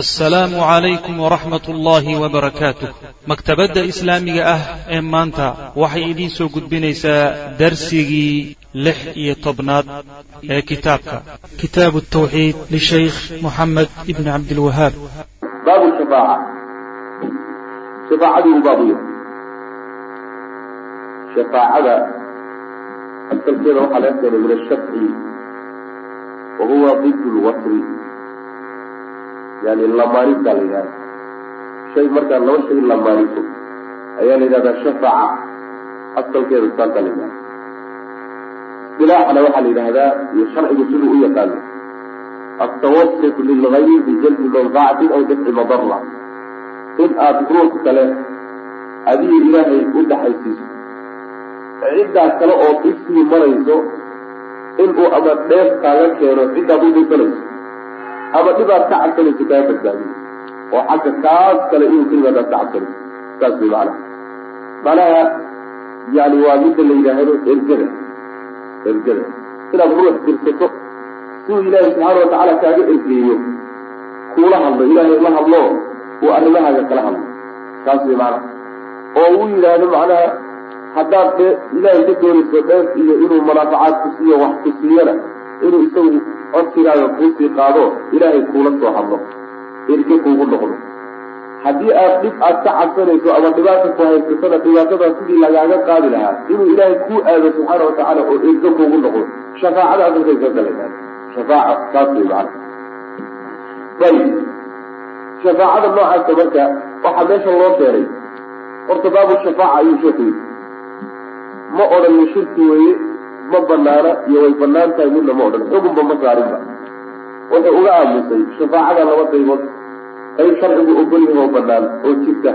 asalaamu calaykum waraxmat ullaahi wabarakaatuh maktabadda islaamiga ah ee maanta waxay idiin soo gudbinaysaa darsigii lix iyo tobnaad ee kitaabka. Kitaabu tawxiid lishaykh moxamed ibni cabdilwahaab baabu shafaaca shafaacadii uu shafaacada asalkeeda waxaa laga keenay min ashafci wa huwa lwasri yani lamaanintaa la yidhahda shay markaad laba shay lamaaniso ayaa la yidhahdaa shafaca asalkeeda saasaa la yidhahda istilaaxana waxaa la yidhahdaa iyo sharcigu siduu u yaqaano. Altawasut lilgayr bijalbi manfacatin aw dafci madara in aada ruux kale adiga ilaahay u dhaxaysiiso ciddaa kale oo isii marayso inuu ama dheef kaaga keeno ciddaad u dhirsanayso ama dhibaad ka cabsanayso kaa badbaadiyo oo xagga kaas kale inuu ka yimaadaad ka cabsanayso saas way macnaha macnaha yani waa midda la yidhaahdo ergada ergada. Inaad ruux dirsato siduu ilaahay subxaana watacaala kaaga ergeeyo kuula hadlo ilaahay la hadlo uu arrimahaaga kala hadlo. Saas way macnaha oo uu yidhaahdo macnaha haddaad de ilaahay ka doonayso dheef iyo inuu manaafacaad ku siiyo wax ku siiyana inuu isagu codsigaaga kuusii qaado ilaahay kuula soo hadlo. Erge kuugu noqdo. Haddii aad dhib aad ka cabsanayso ama dhibaata ku haysatana dhibaatadaa sidii lagaaga qaadi lahaa inuu ilaahay kuu aado subxaana watacaala oo erge kuugu noqdo shafaacada asalkaysa kala shafaaca saas way ayib shafaacada noocaasa marka waxaa meesha loo keenay horta baabu shafaaca ayuu sheeku yidhi. Ma odhanin shirki weeye ma banaana iyo way bannaan tahay midna ma odhan. Xugunba ma saarinba wuxuu uga aamusay shafaacada laba qaybood. Qayb sharcigu ogol yahay oo banaan oo jirta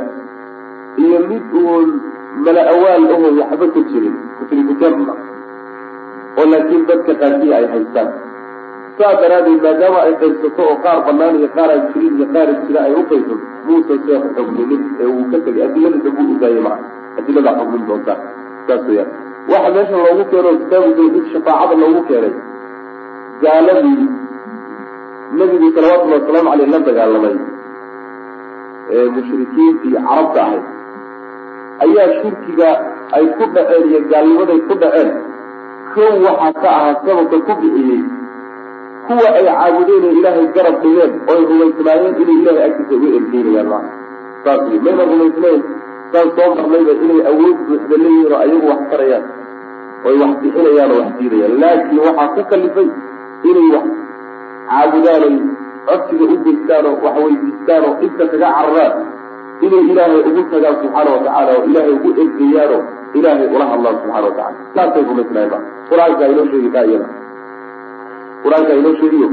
iyo mid uun mala awaal ahoo waxba ka jirin muslimujarna oo laakiin dadka qaarkii ay haystaan. Saa daraaddeed maadaama ay qaybsato oo qaar banaan iyo qaar aan jirin iyo qaar jira ay u qaybsato muusan seexu xugminin ee uu ka tegay adiladiisa buu udaayay maa adiladaa xugmin doontaa saas weyaan waxa meesha loogu keeno kitaabu tawxiid shafaacada loogu keenay gaaladii nebigu salawatullahi wasalaamu caleyh la dagaalamay. Ee mushrikiintii carabta ahayd. Ayaa shirkiga ay ku dhaceen iyo gaalnimaday ku dhaceen. Kow waxaa ka ahaa sababka ku bixiyey. Kuwa ay caabudeen ee ilaahay garab dhigeen oo ay rumaysnaayeen inay ilahay agtiisa uga ergeynayaan maa saas mayna rumaysnayn saan soo marnayba inay awood buuxda leeyihiin oo ayagu wax tarayaan oy wax bixinayaan wax diidayaan laakiin waxaa ku kalifay inay wax caabudaan oy codsiga u geystaan oo wax weydiistaan oo dhibka kaga cararaan inay ilaahay ugu tagaan subxaana watacaala oo ilaahay ugu ergeeyaan oo ilaahay ula hadlaan subxana watacala saasay rumaysnaayeen ma qur'aankaa inoo sheegi taa iyada qur'aankaa inoo sheegiyo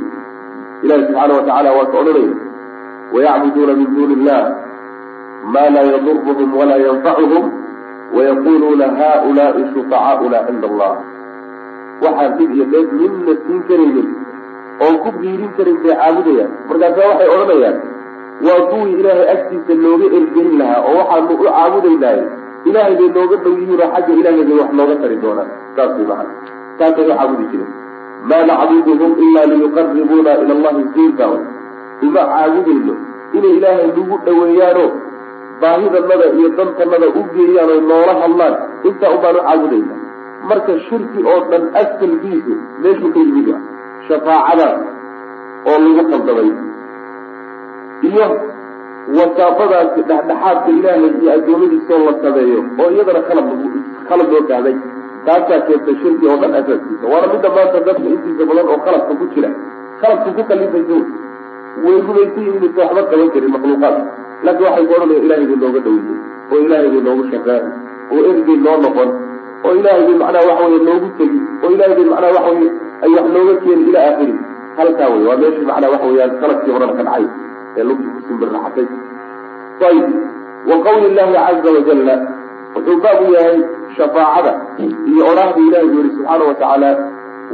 ilahi subxaana watacaala waa ka odhanaya wayacbuduuna min duuni illah ma laa yadurhum walaa yanfacuhum wayaquluuna haulaai shufacaauna cinda allah waxaan dhib iyo dheef midna siin karaynin oon ku biirin karin bay caabudayaan markaasa waxay odhanayaan waa kuwii ilaahay agtiisa looga ergelin lahaa oo waxaanu u caabudaynahay ilaahay bay nooga dhow yihiin oo xagga ilaahay bay wax nooga tari doonaan saas way saasay u caabudi jireen maa nacbuduhum ilaa liyuqaribuuna ila allahi zulfa uma caabudayno inay ilaahay nagu dhoweeyaano baahidanada iyo dantanada u geeyaan oy noola hadlaan intaa ubaan u caabudayna marka shirki oo dhan asalkiisu meeshuu ka yimid wa shafaacadaas oo lagu qaldamay iyo wasaafadaasi dhexdhexaadka ilaahay iyo addoomadiisoo la sameeyo oo iyadana khalad khalad loo fahmay taasaa keentay shirki oo dhan asaaskiisa waana midda maanta dadka intiisa badan oo khaladka ku jira. Khaladka ku kalifaysa way rumaysan yihiin inaysa waxba qaban karin makhluuqaad laakiin waxay ku odhanaya ilahay bay nooga dhoweyey oo ilaahay bay noogu shaqeen oo ergey noo noqon oo ilaahay bay macnaha waxa weye noogu tegi oo ilahay bay macnaha waxa weye ay wax nooga keeni ilaa aakhiri. Halkaa wey waa meeshii macnaha waxa weyaan sannadkii horena ka dhacay ee lugti ku simbirraxatay ayib wa qawli illahi caza wajalla wuxuu baab u yahay shafaacada iyo odhaahda ilahi buu yihi subxaana watacaala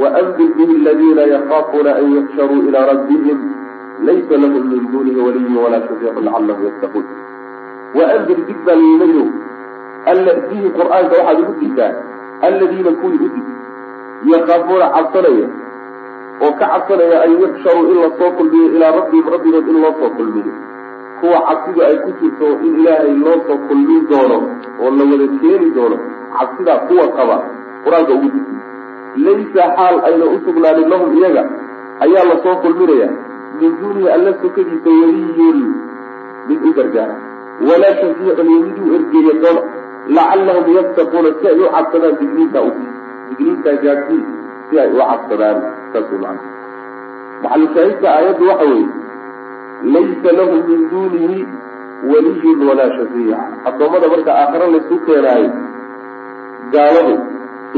waandir bihi aladiina yakaafuuna an yuxsharuu ilaa rabbihim laysa lahum min dunihi waliyin walaa shafiicu lacalahum yattaquun waandir dig baa layinayo alla bihi qur'aanka waxaad ugu digtaa alladiina kuwii u dig yakaafuuna cabsanaya oo ka cabsanaya an yuxsharuu in la soo kulmiyo ilaa rabbihim rabbigood in loo soo kulmiyo kuwa cabsidu ay ku jirto in ilaahay loo soo kulmin doono oo la wada keeni doono cabsidaa kuwa qaba qur'aanka ugu digi laysa xaal ayna u sugnaanin lahum iyaga ayaa la soo kulminaya min duunihi alla sokadiisa weliyun mid u gargaara. Walaa shafiicun iyo mid u ergeeya doona lacallahum yattaquuna si ay u cabsadaan digniintaa usi digniintaa gaadhsii si ay u cabsadaan saas maxalushaahidka aayaddu waxa weeye laysa lahu min duunihi waliyun walaa shafiic addoommada marka aakhare laysu keenaayo gaaladu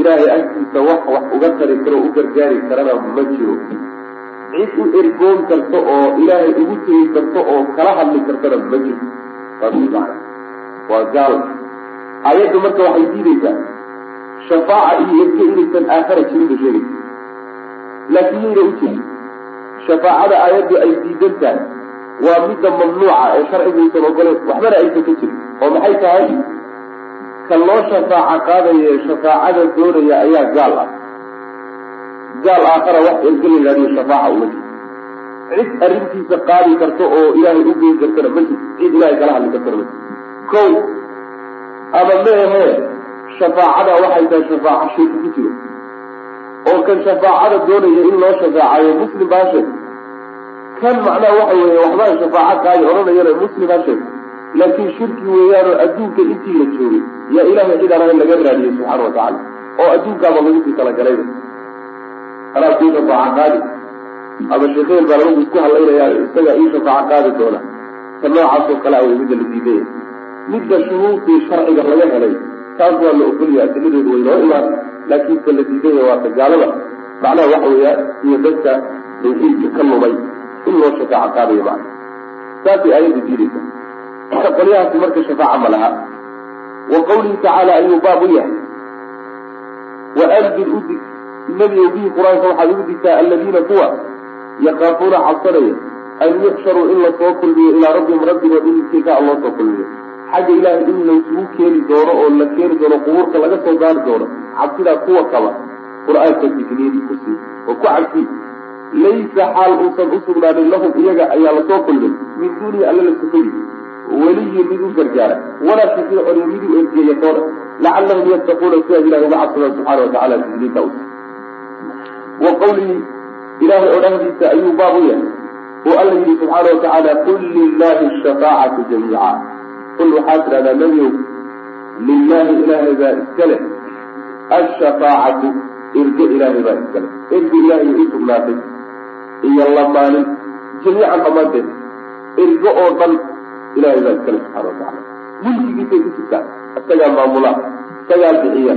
ilaahay agtiisa wax wax uga tari karo u gargaari karana ma jiro cid u ergoon karto oo ilaahay ugu tegi karto oo kala hadli kartana ma jirto macana waa gaal. Aayaddu marka waxay diidaysaa. Shafaaca iyo erge inaysan aakhara jirin bay sheegaysa laakiin yayna u jirin shafaacada aayaddu ay diidan tahay waa midda mamnuuca ee sharciguusan ogoleyn waxbana aysan ka jirin. Oo maxay tahay? Ka loo shafaaca qaadaye shafaacada doonaya ayaa gaal ah gaal aakhara wax erge la yidhahdiyo shafaaca uma jirto cid arrintiisa qaadi karto oo ilaahay u geyn kartana ma jirto cid ilaahay kala hadli kartana ma jirto kow ama meehe shafaacada waxay tahay shafaaco shirki ku jiro. Oo kan shafaacada doonaya in loo shafaacayo muslim baa sheeg kan macnaha waxa weeye waxbaa shafaaco qaadi odhanayana muslim baa sheeg laakiin shirki weeyaanoo adduunka intii la joogay yaa ilaahay cid aan laga raadiyey subxaana watacaala oo adduunkaaba lagu sii talagalayba kuu shafaaco qaadi. Ama sheekeel baa lagu isku hadlaynayaa isagaa ii shafaaco qaadi doona. Ta noocaasoo kale awey midda la diidaya midda shuruudii sharciga laga helay taas waa la ogolya adiladeedu way noo imaan laakiin ta la diidaya waa ta gaalada. Macnaha waxa weeyaan iyo dadka tawxiidka ka lumay in loo shafaaco qaadayo macna saasay aayaddu diidaysa. Qolyahaasi marka shafaaca ma laha. Wa qawlihi tacaala ayuu baab u yahay. Wa andir udig nebiyow bihi qur'aanka waxaad ugu digtaa aladiina kuwa yakaafuuna cabsanaya an yuxsharuu in la soo kulmiyo ilaa rabbihim rabbigood in intikaa loo soo kulmiyo. Xagga ilaahay in laysugu keeni doono oo la keeni doono qubuurta laga soo gaari doono cabsidaa kuwa qaba qur'aanka digniin ku sii oo ku cabsii laysa xaal uusan u sugnaanin lahum iyaga ayaa la soo kulmin min duunihi alla la sukayy weliyin mid u gargaara. Walaa shafiicun mid u ergeeya toona. Lacallahum yattaquuna si ay ilahay uga cabsadaan subxaana watacala digniinta us wa qawlihi ilaahay odhahdiisa ayuu baab u yahay oo alla yidhi subxaana watacaala qul lilahi shafaacatu jamiica qul waxaad tidhahdaa nebiow lilaahi ilaahay baa iska leh ashafaacatu erge ilaahay baa iska leh erge ilaahay u sugnaatay iyo lamaanin jamiican dhammaanteed ergo oo dhan ilahay baa iska leh subxana watacala mulkigiisay ku jirtaa isagaa maamula isagaa bixiya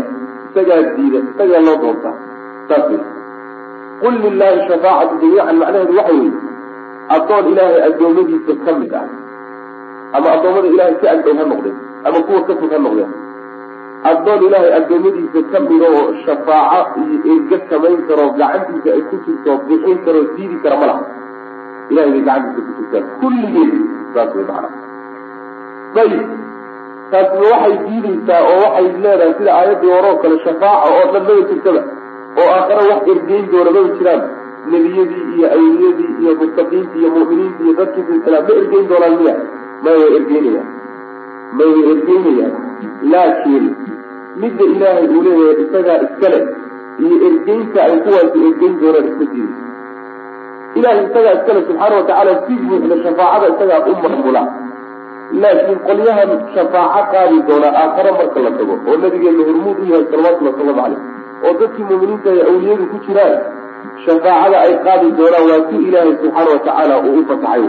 isagaa diida isagaa loo doontaa saas wey qul lilahi shafaacatu jamiican macnaheedu waxa weeye addoon ilaahay addoommadiisa ka mid ah ama addoommada ilahay si agdhow ha noqdeen ama kuwa ka fog ha noqdeen addoon ilaahay addoommadiisa ka mida oo shafaaco iyo erga samayn karoo gacantiisa ay ku jirto bixin karoo diidi kara ma laha ilahay bay gacantiisa ku jirtaan kulligeed saas way macana ayib taasna waxay diideysaa oo waxay leedahay sida aayaddii hore oo kale shafaaca oo dhan maba jirtaba oo aakhare wax ergeyn doona maba jiraan nebiyadii iyo awliyadii iyo muttaqiintii iyo mu'miniintii iyo dadkii silsilaa ma ergeyn doonaan miya? May way ergeynayaan may way ergeynayaan laakiin midda ilaahay uu leeyahay isagaa iska leh iyo ergeynta ay kuwaasi ergeyn doonaan iska diidaysa ilahay isagaa iska leh subxaana watacaala si buuxda shafaacada isagaa u maamula laakiin qolyahan shafaaco qaadi doona aakhare marka la tago oo nabigeena hormuud u yahay salawatullhi wasalaamu caleyh oo dadkii muuminiinta ay awliyadu ku jiraan shafaacada ay qaadi doonaan waa si ilaahay subxaana watacaala uu u fasaxay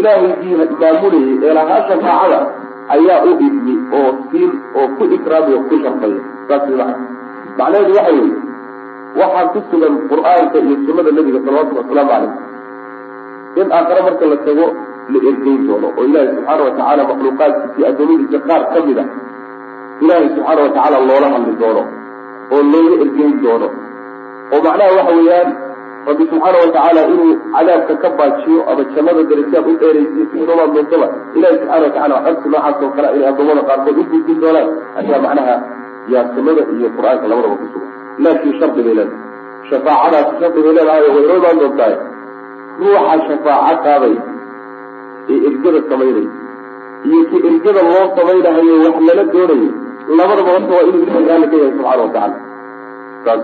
ilaahaygii maamulayay ee lahaa shafaacada ayaa u idmi oo siin oo ku ikraami oo ku sharfaya saas way macana macnaheedu waxa weeye waxaa ku sugan qur'aanka iyo sunnada nebiga salawatullhi wasalaamu caleyh in aakhare marka la tago la ergeyn doono oo ilaahay subxaana watacaala makhluuqaadkiisii addoommadiisa qaar ka mid a ilaahay subxaana watacaala loola hadli doono oo looga ergeyn doono. Oo macnaha waxa weeyaan rabbi subxaana watacaala inuu cadaabka ka baajiyo ama jannada darajaad u dheeraysiyo siinomaa doontaba ilahi subxana watacala codsi noocaas oo kale inay addoommada qaarkood u gudbin doonaan ayaa macnaha yaa iyo qur'aanka labadaba ku sugan. Laakiin shardi bay leedahay. Shafaacadaas shardigay leedahay way noo imaan doontahay ruuxa shafaaco qaaday ee ergada samaynay iyo ki ergada loo samaynahayo wax lala doonayo labadaba horta waa inuu ilahay raalli ka yahay subxaana watacala saas.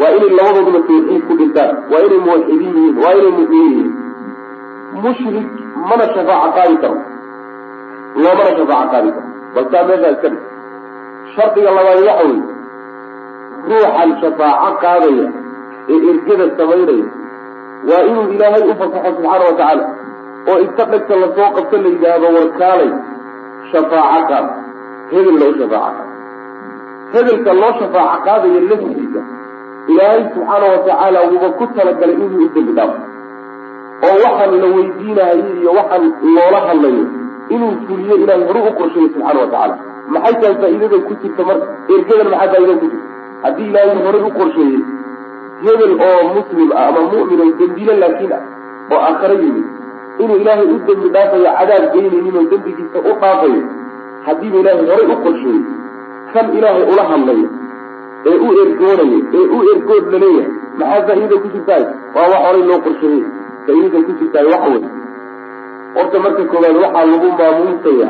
Waa inay labadooduba tawxiid ku dhintaan waa inay muwaxidiin yihiin. Waa inay mu'miniin yihiin. Mushrik mana shafaaco qaadi karo. Loomana shafaaco qaadi karo. Bal saa meeshaa iska dhig. Shardiga labaad waxa weye ruuxan shafaaco qaadaya ee ergada samaynaya. Waa inuu ilaahay u fasaxo subxaana wa tacaala oo inta dhegta la soo qabto la yidhaahdo warkaalay. Shafaaco qaad hebel loo shafaaco hebelka loo shafaaco qaadaya laftiisa ilaahay subxaana wa tacaala wuuba ku talagalay inuu u dembi dhaafo oo waxaan la weydiinahayo iyo waxaan loola hadlayo inuu fuliyo ilaahay horu u qorsheeyo subxaana wa tacaala maxay tahay faa'iidada ku jirta marka ergadan maxaa faa'iidada ku jirta? Haddii ilaahay horay u qorsheeyey hebel oo muslim ah ama mu'min oo dembile laakiin oo aakhare yimid inuu ilaahay u dembi dhaafayo cadaab geynaynin oo dembigiisa u dhaafayo haddiiba ilaahay horay u qorsheeyey kan ilaahay ula hadlayo ee u ergoonayo ee u ergood la leeyahay maxaa faa'iida ku jirtaay? Waa wax horay loo qorsheeyey. Faa'iidada ku jirtaay waxa wey horta marka koowaad waxaa lagu maamuusaya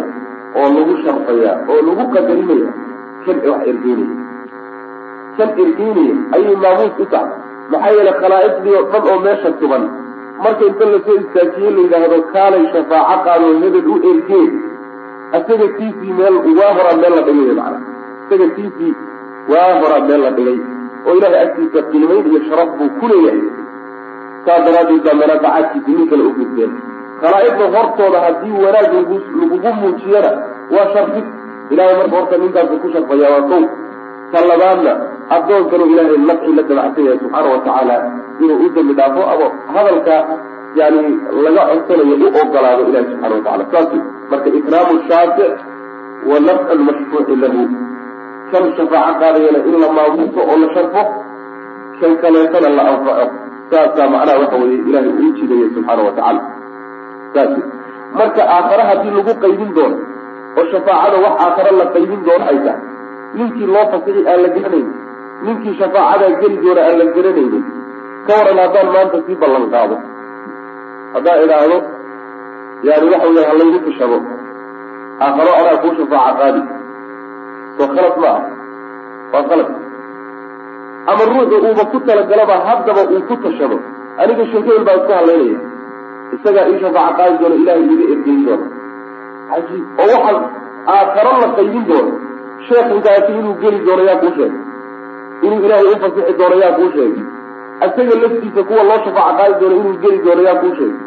oo lagu sharfayaa oo lagu qadarinaya kan wax ergeynaya kan ergeynaya ayay maamuus u tahay. Maxaa yeele khalaa'iqdii oo dhan oo meesha tuban marka inta la soo istaajiye la yidhaahdo kaalay shafaaco qaadoo hebel u ergeen isaga tiisii meel waa horaa meel la dhigay macana isaga tiisii waa horaa meel la dhigay oo ilaahay agtiisa qiimayn iyo sharaf buu ku leeyahay. Saa daraaddeed baa manaafacaadkiisi nin kale u gudbeen. Khalaa'iqda hortooda haddii wanaag lagu lagugu muujiyana waa sharfid ilahay marka horta ninkaasu ku sharfaya waa kow. Ta labaadna addoonkanu ilaahay nafci la dabacsan yahay subxaana wa tacaala inuu u dembi dhaafo ama hadalka yani laga codsanayo u ogolaado ilahi subxana wa tacala saas marka ikraamu shaafic wa nafcu lmashfuuci lahu. Kan shafaaco qaadayana in la maamuuso oo la sharfo kan kaleetana la anfaco. Saasaa macnaha waxa weeye ilahay uu jidaya subxaana wa tacala saas marka aakhare haddii lagu qaybin doono oo shafaacada wax aakhare la qaybin doono ay tahay ninkii loo fasixi aan la garanaynin ninkii shafaacadaa geli doona aan la garanaynin ka waran haddaan maanta sii ballan qaado haddaan idhaahdo yani waxa weya ha laygu tashado aakharo anaa kuu shafaaca qaadi. Soo khalad ma ah waa khalad. Ama ruuxu uuba ku talagalaba haddaba uu ku tashado. Aniga sheekebel baa isku halaynaya isagaa ii shafaaca qaadi doona ilahay iiga ergeyn doona. Cajiib oo waxaan aakharo la qaybin doono sheekhinkaasi inuu geli doono yaa kuu sheegay. Inuu ilaahay u fasixi doono yaa kuu sheegay isaga laftiisa kuwa loo shafaaco qaadi doono inuu geli doono yaa kuu sheegay.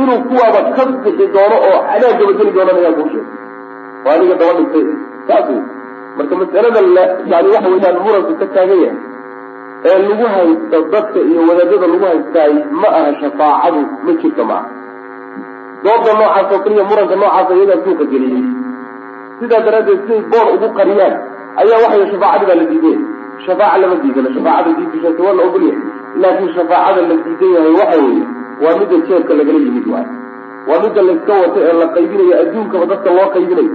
Inuu kuwaaba ka bixi doono oo cadaabkaba geli doonana yaa kuu sheegay. Oo aniga daba dhintay saas wey marka mas'alada la yani waxa weeyaan muranku ka taagan yahay ee lagu haysto dadka iyo wadaadada lagu haystaay ma aha shafaacadu ma jirto ma aha. Dooda noocaas oo kaliya muranka noocaasa iyagaa suuqa geliyey. Sidaa daraaddeed siday boor ugu qariyaan ayaa waxay shafaacadii baa la diiday shafaaca lama diidana shafaacada diidishaasi waa la ogolyahay laakiin shafaacada la diidan yahay waxa weeye waa midda jeebka lagala yimid waay waa midda layska wato ee la qaybinayo adduunkaba dadka loo qaybinayo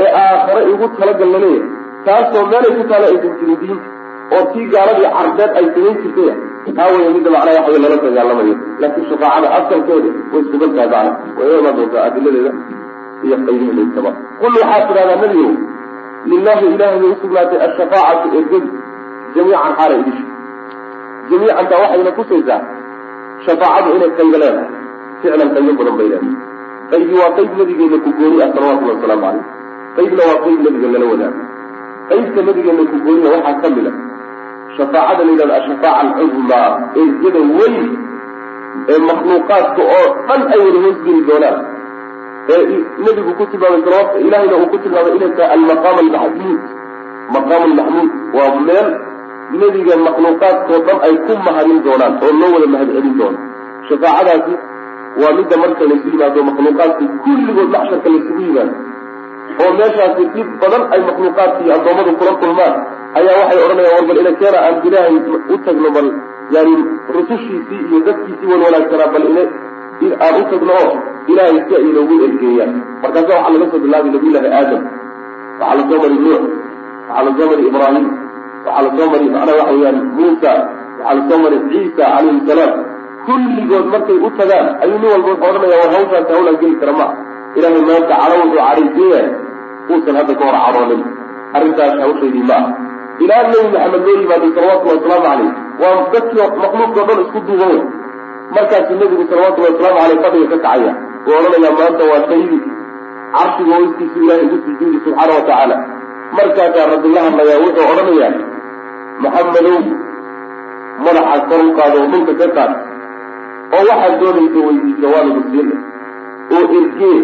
ee aakhare igu talagal la leeyahay. Taasoo meelay ku taala aysan jirin diinta oo tii gaaladii cardeed ay samayn jirtay. Taa weya midda macnaa waxa lala dagaalamayo laakiin shafaacada asalkeeda way sugan tahay macna way imaan doontaa adiladeeda iyo qaybiheeda intaba qul waxaad tidhahdaa nebigow lilahi ilahay bay usugnaatay ashafaacatu ergadu jamiican xaala idisha jamiicantaa waxayna kusaysaa shafaacadu inay qaybo leedahay ficlan qaybo badan bay leedahay qaybi waa qayb nabigeena ku gooni ah salawatullahi wasalaamu calayh qaybna waa qayb nabiga lala wadaago qaybta nabigeena ku gooniya waxaa ka mid a shafaacada la yidhahdo ashafaaca alcuzmaa ergada weyn ee makhluuqaadka oo dhan ay wada hoosgeli doonaan ee nebigu ku tilmaamay salawat ilahayna uu ku tilmaamay inay tahay almaqaam almaxmuud maqaam almaxmuud waa meel nebiga makhluuqaadkao dhan ay ku mahadin doonaan oo loo wada mahad celin doono shafaacadaasi waa midda marka laysu yimaado makhluuqaadka kulligood maxsharka laysugu yimaado. Oo meeshaasi dhib badan ay makhluuqaadka iyo addoommadu kula kulmaan ayaa waxay odhanayaan war bal ina keena aan ilaahay u tagno bal yani rusushiisii iyo dadkiisii wan wanaagsanaa bal ina in aan u tagno oo ilaahay si ay inoogu ergeeyaan. Markaasa waxaa laga soo bilaabay nabiyullaahi aadam. Waxaa la soo mari nuux. Waxaa la soo mari ibraahim. Waxaa la soo mari macnaha waxa weeyaan muusa. Waxaa la soo mari ciisa calayhi salaam. Kulligood markay u tagaan ayuu nin walba wuxuu odhanaya war hawshaasi hawlaan geli kara maa ilahay maanta cadho wuxuu cadhaysiiya uusan hadda ka hor cadhoonin arrintaas hawshaydii ma. Ilaa nebi maxamed loo yimaaday salawatullahi wasalaamu caleyh waa dadkii makhluuqkao dhan isku duuban wey markaasuu nebigu salawatullahi wasalaamu caleyh fadhiga ka kacaya uu odhanaya maanta waa saydi carshiga hoostiisu ilahay ugu sujuudi subxaana wa tacaala markaasaa rabbi la hadlayaa wuxuu odhanayaa maxamedow madaxa kor u oo dhulka ka qaad oo waxaad doonaysa weydiisa waa lagu siina oo ergee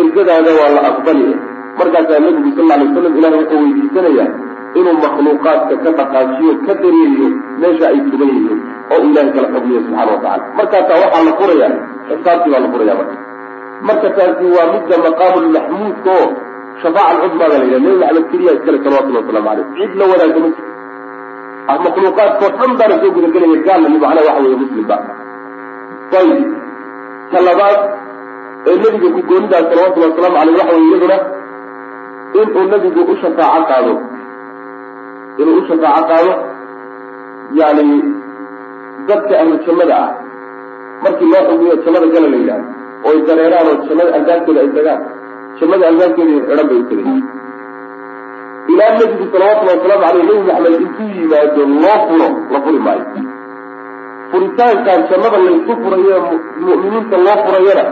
ergadaada waa la aqbaliya markaasaa nabigu sal alay slam ilahay wuxuu weydiisanayaa inuu makhluuqaadka ka dhaqaajiyo ka dareeriyo meesha ay tugan yihiin oo ilahay kala xugmiyo subxana wa tacala markaasaa waxaa la furaya xisaabtii baa la furaya marka. Marka taasi waa midda maqaamulmaxmuudka oo shafaaca alcudmaa la yidhaha nebi maxamed keliya iskale salawatullahi waslamu caleyh cid la wadaagta ma jirto. Makhluuqaadkao dhan baana soo gudagelaya gaalna iyo macnaha waxa weeye muslimba ayib ta labaad ee nebiga ku goonidaas salawatullahi wasalaamu caleyh waxa weye iyaduna inuu nebigu u shafaaco qaado. Inuu u shafaaco qaado yani dadka ahlu jannada ah. Markii loo xugiyo jannada gala la yidhahdo oo ay dareeraan oo jannada albaabkeeda ay tagaan jannada albaabkeeda xidhan bay tegay ilaa nebigu salawatullahi wasalaamu caleyh nebi maxamed intuu yimaado loo furo la furi maayo. Furitaankan jannada laysu furayo mu'miniinta loo furayana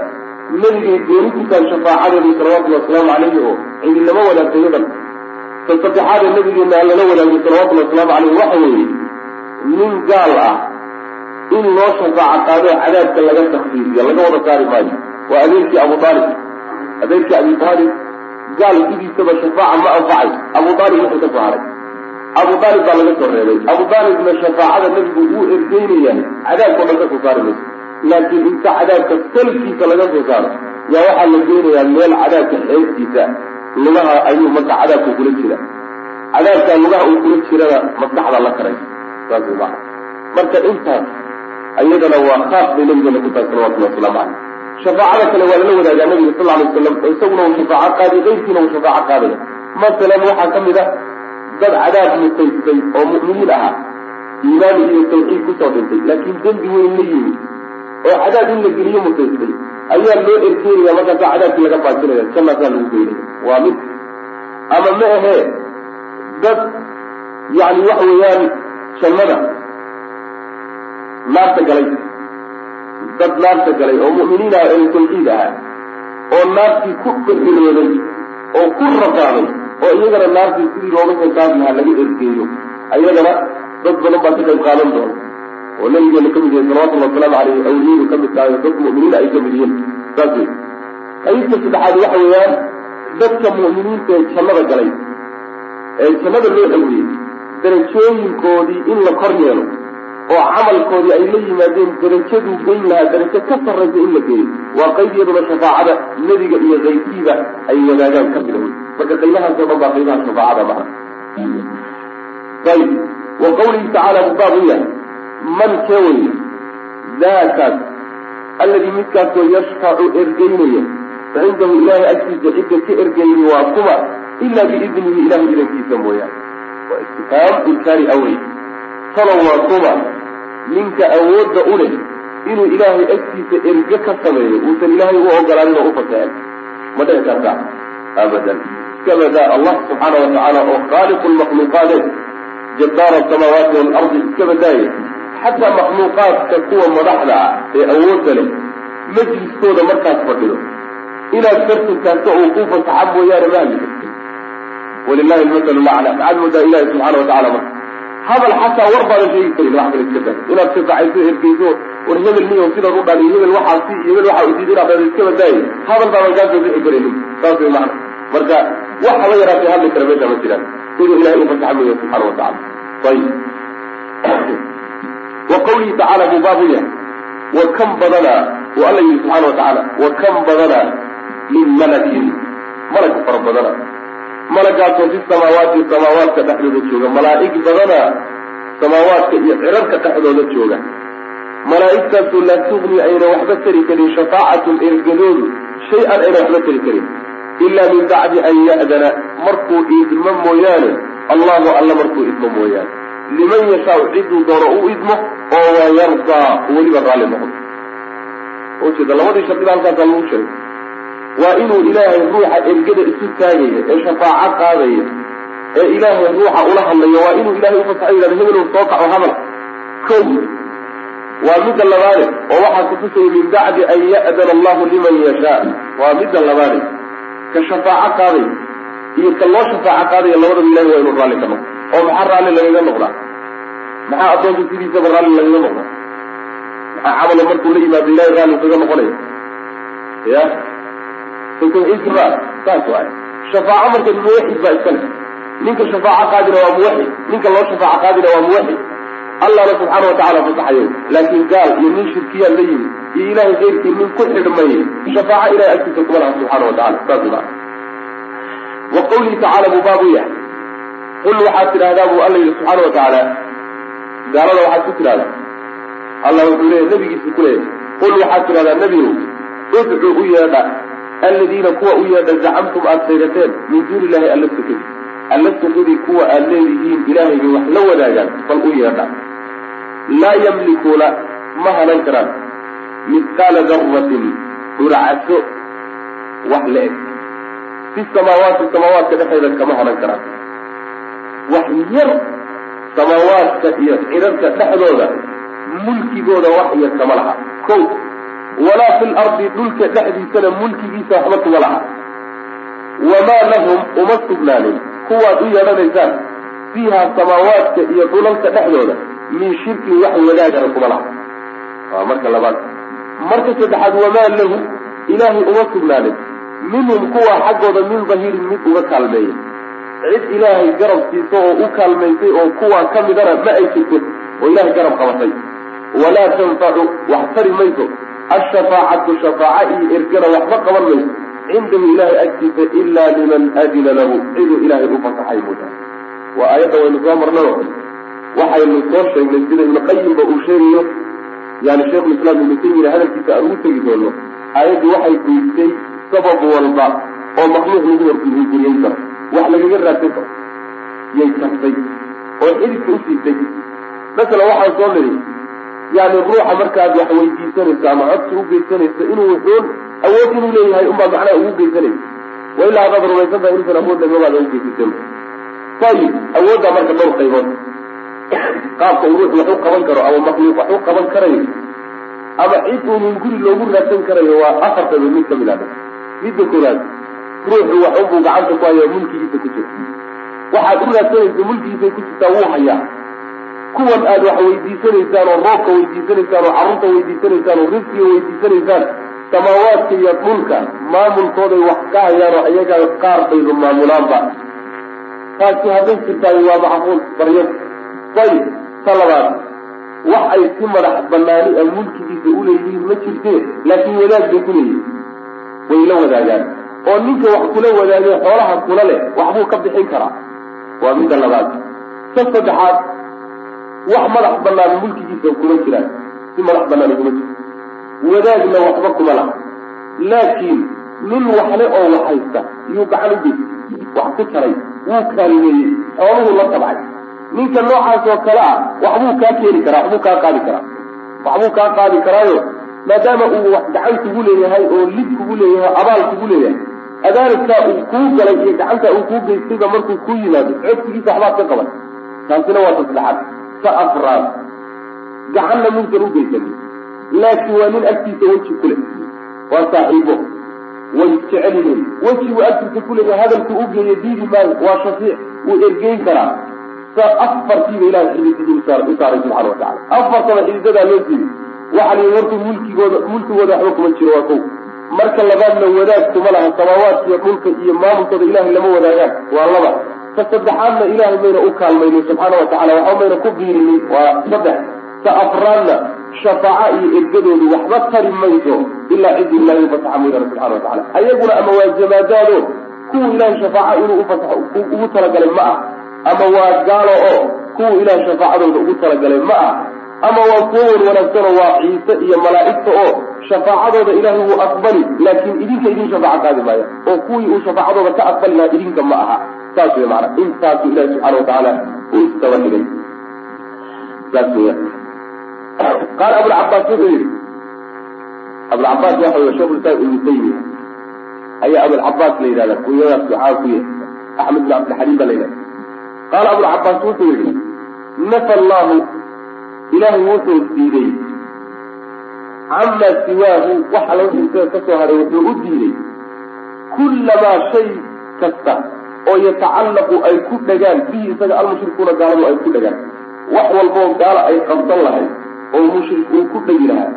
nebigay tahay shafaacadeedu salawatullahi wasalaamu caleyhi oo cidinama wadaagta yadan. Ta saddexaadee nabigeena aan lala wadaagay salawatullahi wasalaamu caleyhi waxa weeye nin gaal ah in loo shafaaco qaado cadaabka laga takfiifiyo laga wada saari maayo. Waa adeerkii abu aalib adeerkii abi aalib gaal sidiisaba shafaaca ma anfacay. Abu aalib wuxuu ka soo haray abu aalib baa laga soo reebay. Abu aalibna shafaacada nebigu wuu ergeynaya cadaabkao dhan ka soo saari mayso. Laakiin inta cadaabka salkiisa laga soo saaro yaa waxaa la geynayaa meel cadaabka xeebtiisa lugaha ayuu marka cadaabka kula jira. Cadaabkaa lugaha uu kula jirana maskaxda la karay. Saas marka intaas ayadana waa khaas bay nabigeena ku tahay salawatullahi wasalaamu caleyh shafaacada kale waa lala wadaagaa nabiga sal alay waslam isaguna uu shafaaco qaadiy qeybkiina uu shafaaco qaadaya. Masalan waxaa ka mid ah dad cadaab mutaystay oo mu'miniin ahaa. Iimaan iyo tawxiid ku soo dhintay laakiin dembi weyn la yimid oo cadaab in la geliyo mutaystay ayaa loo ergeynaya markaasaa cadaabkii laga baajinaya jannaasaa lagu geynaya waa mid. Ama ma ahee dad yani waxa weeyaan jannada naarta galay. Dad naarta galay oo mu'miniin ah ee tawxiid ahaa oo naartii ku dhexirooday oo ku rafaaday oo iyagana naartii sidii looga saari lahaa laga ergeeyo ayagana dad badan baa ka qayb qaadan doona. Oo nabigeena ka mid yahay salawatullahi wasalaamu caleyh awliyadu ka mid tahay dad mu'miniina ay ka mid saas wey qaybta saddexaad waxa weeyaan dadka mu'miniinta ee jannada galay ee jannada loo xawiyey darajooyinkoodii in la kor yeelo oo camalkoodii ay la yimaadeen darajaduu geyn lahaa darajo ka sarraysa in la geeyo. Waa qayb iyaduna shafaacada nebiga iyo kayrkiiba ay wadaagaan ka mida wey marka qaybahaasoo dhan baa qaybaha shafaacada macna ayib wa qawlihi tacaala buu baab u yahay man kee weye daakaas alladii midkaasoo yashfacu ergeynaya cindahu ilaahay agtiisa cidda ka ergeeyay waa kuma ilaa biidnihi ilahay idankiisa mooyaane. Waa istifhaam inkaari awey talow waa kuma ninka awoodda u leh inuu ilaahay agtiisa erge ka sameeyo uusan ilaahay u ogolaanin oo u fasaxin ma dhici kartaa abadan. Iskabadaa allah subxaana wa tacaala oo khaaliqu lmakhluuqaade jabbaara asamaawaati waalardi iska badaaya xataa makhluuqaadka kuwa madaxda ah ee awoodda leh majliskooda markaad fadhido. Inaad fartinkaasta uu ku fasaxa mooyaane ma hadli karti walilahi almasalu lacla maxaad moodaa ilahi subxana watacala marka hadal xataa war baadan sheegi karin wax kale iska daa inaad shafacayso ergeyso war hebel niyo sidan u dhali hebel waxaa si hebel waxaa udiid inaad dhado iska badaayo hadal baadan kaa soo bixi karaynin saas way macna. Marka wax haba yaraatay hadli kara meesha ma jiraan. Siduu ilahay u fasaxa mooya subxana watacala ayib wa qawlihi tacaala buu baabu yahay. Wa kam badanaa uu alla yihi subxana watacaala wa kam badanaa min malakin. Malag fara badana malagaasoo fi samaawaati samaawaadka dhexdooda jooga malaa'ig badana samaawaadka iyo cirarka dhexdooda jooga. Malaa'igtaasoo laa tugni ayna waxba tari karin shafaacatum ergadoodu shay-an ayna waxba tari karin ilaa min bacdi an ya'dana markuu iidmo mooyaane allahu alla markuu idmo mooyaane. Liman yashaau ciduu doono u idmo oo wayardaa weliba raalli noqdo ujeeda labadii shardida halkaasaa lagu sheegay waa inuu ilaahay ruuxa ergada isu taagaya ee shafaaco qaadaya ee ilaahay ruuxa ula hadlayo. Waa inuu ilahay ufasaxo yidhahdo hebelow soo kaco hadal kow waa midda labaade oo waxaa kutusaya min bacdi an ya'dana allahu liman yashaa. Waa midda labaade ka shafaaco qaadaya iyo ka loo shafaaco qaadaya labadaba ilahay waa inuu raalli ka noqdo. Oo maxaa raalli lagaga noqdaa? Maxaa addoonka sidiisaba raalli lagaga noqdaa? Maxaa camalo markuu la yimaado ilahay raalli kaga noqonaya? Ya tawxiidkiba saas waay shafaaco marka muwaxid baa iskale ninka shafaaco qaadina waa muwaxid ninka loo shafaaco qaadina waa muwaxid. Allahna subxaana watacala fasaxayo laakin gaal iyo nin shirkiyaad la yimid iyo ilahay keyrkii nin ku xidhmay shafaaco ilahay agtiisa kuma laha subxaana watacala saas maa wa qawlihi tacala buu baabu yahay. Qul waxaad tidhahdaa buu alla yidhi subxaana wa tacaala. Gaalada waxaad ku tidhahdaa allah wuxuu leeyahy nabigiisa ku leeyahay. Qul waxaad tidhahdaa nebigow udcu u yeedha aladiina kuwa u yeedha zacamtum aada sheegateen min duuni illahi alla sokadi alla sokadi kuwa aad leedihiin ilaahay wax la wadaagaan bal u yeedha. Laa yamlikuuna ma hanan karaan. Midqaala darratin dhuracaso wax la eg. Fi samaawaati samaawaadka dhexeeda kama hanan karaan. Wax yar samaawaadka iyo cirarka dhexdooda mulkigooda wax yar kama laha. Ko walaa fi lardi dhulka dhexdiisana mulkigiisa waxba kuma laha wamaa lahum uma sugnaanin. Kuwaad u yeedhanaysaan fiiha samaawaadka iyo dhulalka dhexdooda min shirkin wax wadaagana kuma laha waa marka labaad. Marka saddexaad wamaa lahu ilaahay uma sugnaanin. Minhum kuwa xaggooda min dahirin mid uga kaalmeeya cid ilaahay garab siisa oo u kaalmaysay oo kuwaa ka midana ma ay jirto. Oo ilahay garab qabatay. Walaa tanfacu wax tari mayso ashafaacatu shafaaca iyo ergana waxba qaban mayso cindahu ilahay agtiisa ilaa liman adina lahu ciduu ilaahay u fasaxay mooda waa aayadda waynu soo marnayo waxaynu soo sheegnay sida ibnu qayimba uu sheegayo yani sheikhulislaam ibnu taymiya hadalkiisa aan ugu tegi doono aayaddu waxay goysay sabab walba oo makluuq lagu horguriyen karo wax lagaga raadsan karo yay tagtay oo xididka u siitay masalan waxaan soo nidhi yani ruuxa markaad wax weydiisanayso ama codsi u geysanayso inuu wuxuun awood inuu leeyahay unbaa macnaha ugu geysanaysa. Wa ilaa hadaad rumaysan tahay inuusan awood lagamaada ugu geysateen ayib awooddaa marka dhowr qaybood. Qaabka uu ruux wax u qaban karo ama makluuq wax u qaban karayo ama cid uunun guri loogu raadsan karayo waa afartaba mid ka mid ah. Midda koowaad ruuxu wax unbuu gacanta ku hayaa mulkigiisa ku jira waxaad u raadsanaysa mulkigiisay ku jirtaa wuu hayaa kuwan aad wax weydiisanaysaan oo roobka weydiisanaysaan oo carruurta weydiisanaysaan oo risqiga weydiisanaysaan samaawaadka iyo dhulka maamulkooday wax ka hayaan oo iyaga qaar bayba maamulaanba taasi hadday jirtaay waa macquul baryad ayib ta labaad wax ay si madax banaani a mulkigiisa uleeyihiin ma jirtee laakiin wadaag bay ku leeyihiin way la wadaagaan. Oo ninka wax kula wadaagay xoolaha kula leh waxbuu ka bixin karaa. Waa midda labaad. Ta saddexaad wax madax banaan mulkigiisa kuma jiraan. Si madax banaan kuma jiro. Wadaagna waxba kuma laha. Laakiin nin waxle oo wax haysta yuu gacan u geysa wax ku taray wuu kaalmeeyey xooluhu la tabcay ninka noocaas oo kale ah waxbuu kaa keeni karaa waxbuu kaa qaadi karaa. Waxbuu kaa qaadi karaayo maadaama uu wax gacan kugu leeyahay oo lid kugu leeyahay abaal kugu leeyahay. Adaalidkaa uu kuu galay iyo gacantaa uu kuu geystayba markuu kuu yimaado codsigiisa waxbaad ka qaban. Taasina waa ta ta afraad. Gacanna muusan u geysanin laakiin waa nin agtiisa weji ku leh waa saaxiibo. Way jecel yihiin wejiguu agtiisa ku leeyahay hadalku u geeyo diidi maayo waa shafiic. Wuu ergeyn karaa sa afartiiba ilahay xididadii u saaray subxana watacala afartaba xididadaa loo siiyey waxaa la yidhi mulkigooda mulkigooda waxba kuma jiro waa kow marka labaadna wadaag kuma laha samaawaadkiiyo dhulka iyo maamulkooda ilahay lama wadaagaan waa laba ta saddexaadna ilahay mayna u kaalmaynin subxaana watacala waxba mayna ku biirinin. Waa saddex ta afraadna shafaaca iyo ergadoodu waxba tari mayso ilaa cidii ilahay ufasaxa maydana subxana watacala ayaguna ama waa jamaadaado kuwa ilahay shafaaca inuu ufasaxo ugu talagalay ma ah. Ama waa gaalo oo kuwa ilahay shafaacadooda ugu talagalay ma ah. Ama waa kuwo wan wanaagsanoo waa ciise iyo malaa'igta oo shafaacadooda ilaahay wuu aqbali laakiin idinka idin shafaaco qaadi maaya oo kuwii uu shafaacadooda ka aqbali lahaa idinka ma aha saas wey maana intaasuu ilahi subxana watacaala uu istaba dhigay. Saas weya qaala abulcabaas wuxuu yihi abulcabaas waxa wey islam ibnu taymiya ayaa abulcabaas la yidhahda kunyadaas waxaa ku yahay axmed bin cabdilxaliim baa la yidhahda qaala abulcabaas wuxuu yihi nafa allahu ilaahay wuxuu diiday. Camaa siwaahu wax alla wixii isaga haray wuxuu u diiday kullamaa shay kasta oo yatacallaqu ay ku dhagaan bihi isaga almushrikuuna gaaladu ay ku dhagaan. Wax walboo gaala ay qabsan lahay oo mushrik uu ku dhegi lahaa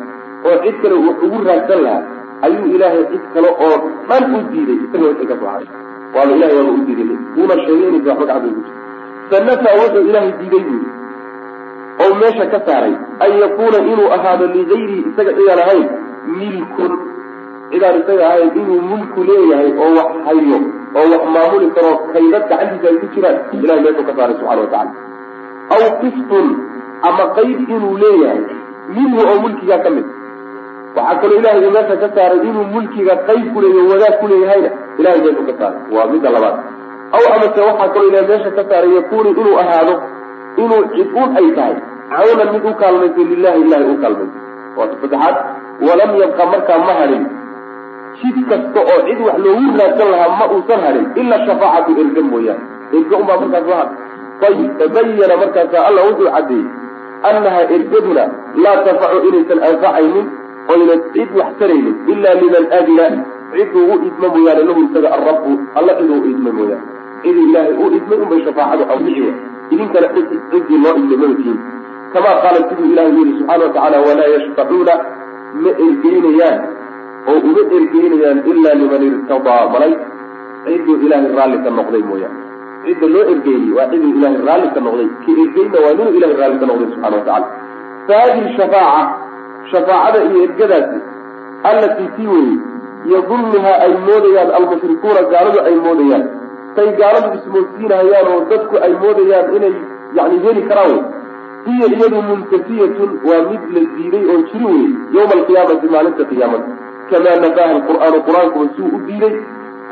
oo cid kale wax ugu raagsan lahaa ayuu ilaahay cid kale oo dhan u diiday. Isaga wixii ka soo haray waaba ilahay waaba u diiday. Uuna sheegay waxba gacanta ugu jirto sanafa wuxuu ilaahay diiday buuri oo meesha ka saaray an yakuuna inuu ahaado ligayrihi isaga cidaan ahayn milkun cidaan isaga ahayn inuu mulku leeyahay oo wax hayo oo wax maamuli karo kaydad gacantiisa ay ku jiraan. Ilahay meeshuu ka saaray subxana watacala aw qistun ama qayb inuu leeyahay minhu oo mulkigaa ka mid. Waxaa kaloo ilahay meesha ka saaray inuu mulkiga qayb kuleeyahy wadaag kuleeyahayna ilahay meeshuu ka saaray. Waa midda labaad. Aw amase waxaa kaloo ilahay meesha ka saaray yakuunu inuu ahaado inuu cid un ay tahay. Cawnan mid u kaalmayso lilahi ilahay u kaalmayso. Waata saddexaad walam yabqa markaa ma hadhin jid kasta oo cid wax loogu raadsan lahaa ma uusan hadhin ila shafaacatu erga mooyaane. Erga unbaa markaas ayib tabayana markaasa alla wuxuu caddeeyey annaha ergaduna laa tanfacu inaysan anfacaynin oyna cid wax taraynin ila liman adina ciduu u idma mooyaane lahu isaga alrabu alla ciduu u idma mooyaane. Cidii ilaahay u idmay unbay shafaacadu anfici wa. Idinkana ciddii loo idmay mamatiin kama qaala siduu ilahay u yihi subxana watacaala walaa yashfacuuna ma ergeynayaan oo uma ergeynayaan ila liman irtadaa malay cidduu ilaahay raalli ka noqday mooyaane. Cidda loo ergeeyey waa ciduu ilaahay raalli ka noqday. Ki ergeyna waa ninuu ilahay raalli ka noqday subxana watacala fa hadihi shafaaca shafaacada iyo ergadaasi allatii tii weeye yadunnuhaa ay moodayaan almushrikuuna gaaladu ay moodayaan say gaaladu ismoodsiinahayaan oo dadku ay moodayaan inay yani heli karaan wey hiya iyadu muntafiyatun waa mid la diiday oo jiri wey yowma alqiyaamati maalinta qiyaamada kamaa nafaaha alqur'aanu qur'aankuba suu u diiday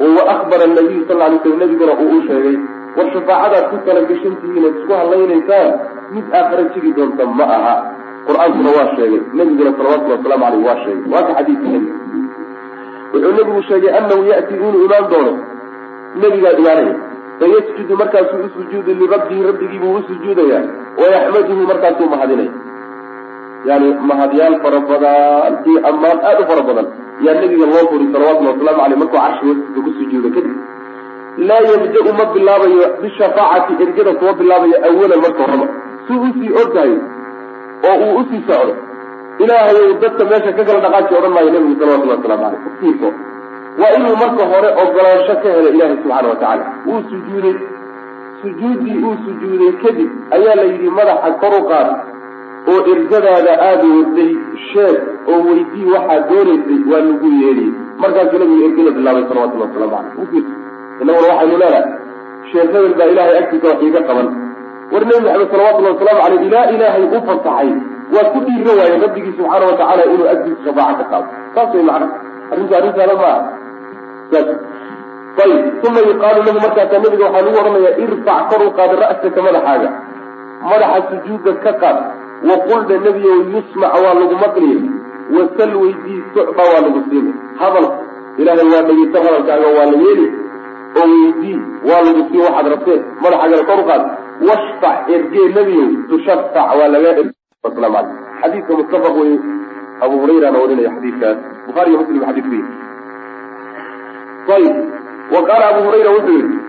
oo wa akbara nabiyu sal lay slam nabiguna uu u sheegay. War shafaacadaad ku talagashantihiin ood isku hadlaynaysaan mid aakhara jiri doonta ma aha. Qur'aankuna waa sheegay. Nabiguna salawatulli wasalaamu aleyh waa sheegay. Waa ka xadiidka nebiga wuxuu nebigu sheegay anahu ya'ti inuu imaan doono. Nebigaa imaanaya fayasjudu markaasuu u sujuudi lirabbihi rabbigii buu u sujuudayaa. Wayaxmaduhu markaasuu mahadinaya yani mahadyaal fara badan iyo ammaan aada u fara badan yaa nabiga loo furi salawatullhi wasalaamu aleyh markuu carshi hoostiisa ku sujuudo kadib laa yabda-u ma bilaabayo bishafaacati ergada kuma bilaabayo awalan marka horaba suu u sii ordahay oo uu u sii socdo ilaahay dadka meesha ka kala dhaqaaji odhan maayo nabigu salawatullahi waslamu aleyh ufiirso waa inuu marka hore ogolaansho ka helo ilaahay subxaana watacaala wuu sujuuday. Sujuuddii uu sujuuday kadib ayaa la yidhi madaxa kor u qaad oo ergadaada aada waday sheeg oo weydii waxaad doonaysay waa lagu yeedhiyey markaasuu nabigu ergada bilaabay salawatullahi waslamu caleyh ufiirso innaguna waxaynu leenahay sheekh hebel baa ilaahay agtiisa wax iiga qaban. War nebi maxamed salawatullahi wasalaamu caleyh ilaa ilaahay u fasaxay waa ku dhiira waaye rabbigii subxaana watacaala inuu agtiisa shafaaca ka qaado. Saas way macna arrinku arrintaada maaha ayib uma yuqaalu lahu markaasaa nabiga waxaa lagu odhanayaa irfac kor u qaad ra'saka madaxaaga. Madaxa sujuuda ka qaad waqulda nebiyow yusmac waa lagu maqliya wasal weydii sucba waa lagu siina hadal ilaahay waa dhegeysan hadalkaaga waa la yeeli oo weydii waa lagu sii waxaad rabteen madaxaagana kor u qaad. Washfac ergee nebiyow tushafac waa laga ergslaam aley xadiidka muttafaq wey abu hurayrana warinaya xadiidkaas buhaari iyo muslim xadiidku yihi ayib wa qaala abu hurayra wuxuu yihi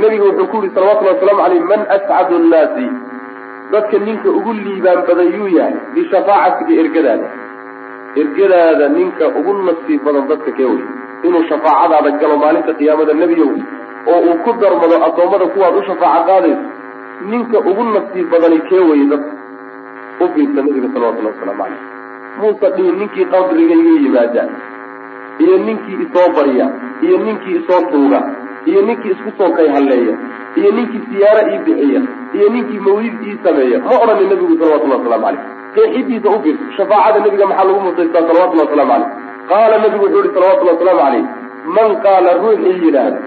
nebigu wuxuu ku yihi salawatullahi wasalaamu aleyh man ascadu nnaasi dadka ninka ugu liibaan badan yuu yahay bishafaacatika ergadaada. Ergadaada ninka ugu nasiib badan dadka kee wey? Inuu shafaacadaada galo maalinta qiyaamada nebiyow oo uu ku darmado addoommada kuwaad u shafaaco qaadayso ninka ugu nasiib badani kee weye dadka u nabiga salawatullahi wasalaamu caleyh muuse dhihin ninkii qabriga iga yimaada iyo ninkii isoo barya iyo ninkii isoo tuuga iyo ninkii isku soo kay halleeya iyo ninkii siyaaro ii bixiya iyo ninkii mawlid ii sameeya. Ma odhanin nabigu salawatullahi waslamu caleyh qeexidiisa u fiirso shafaacada nebiga maxaa lagu mutaystaa salawatullahi waslamu caleyh qaala nabigu wuxuu yihi salawatullahi wasalaamu caleyh man qaala ruuxii yidhaahda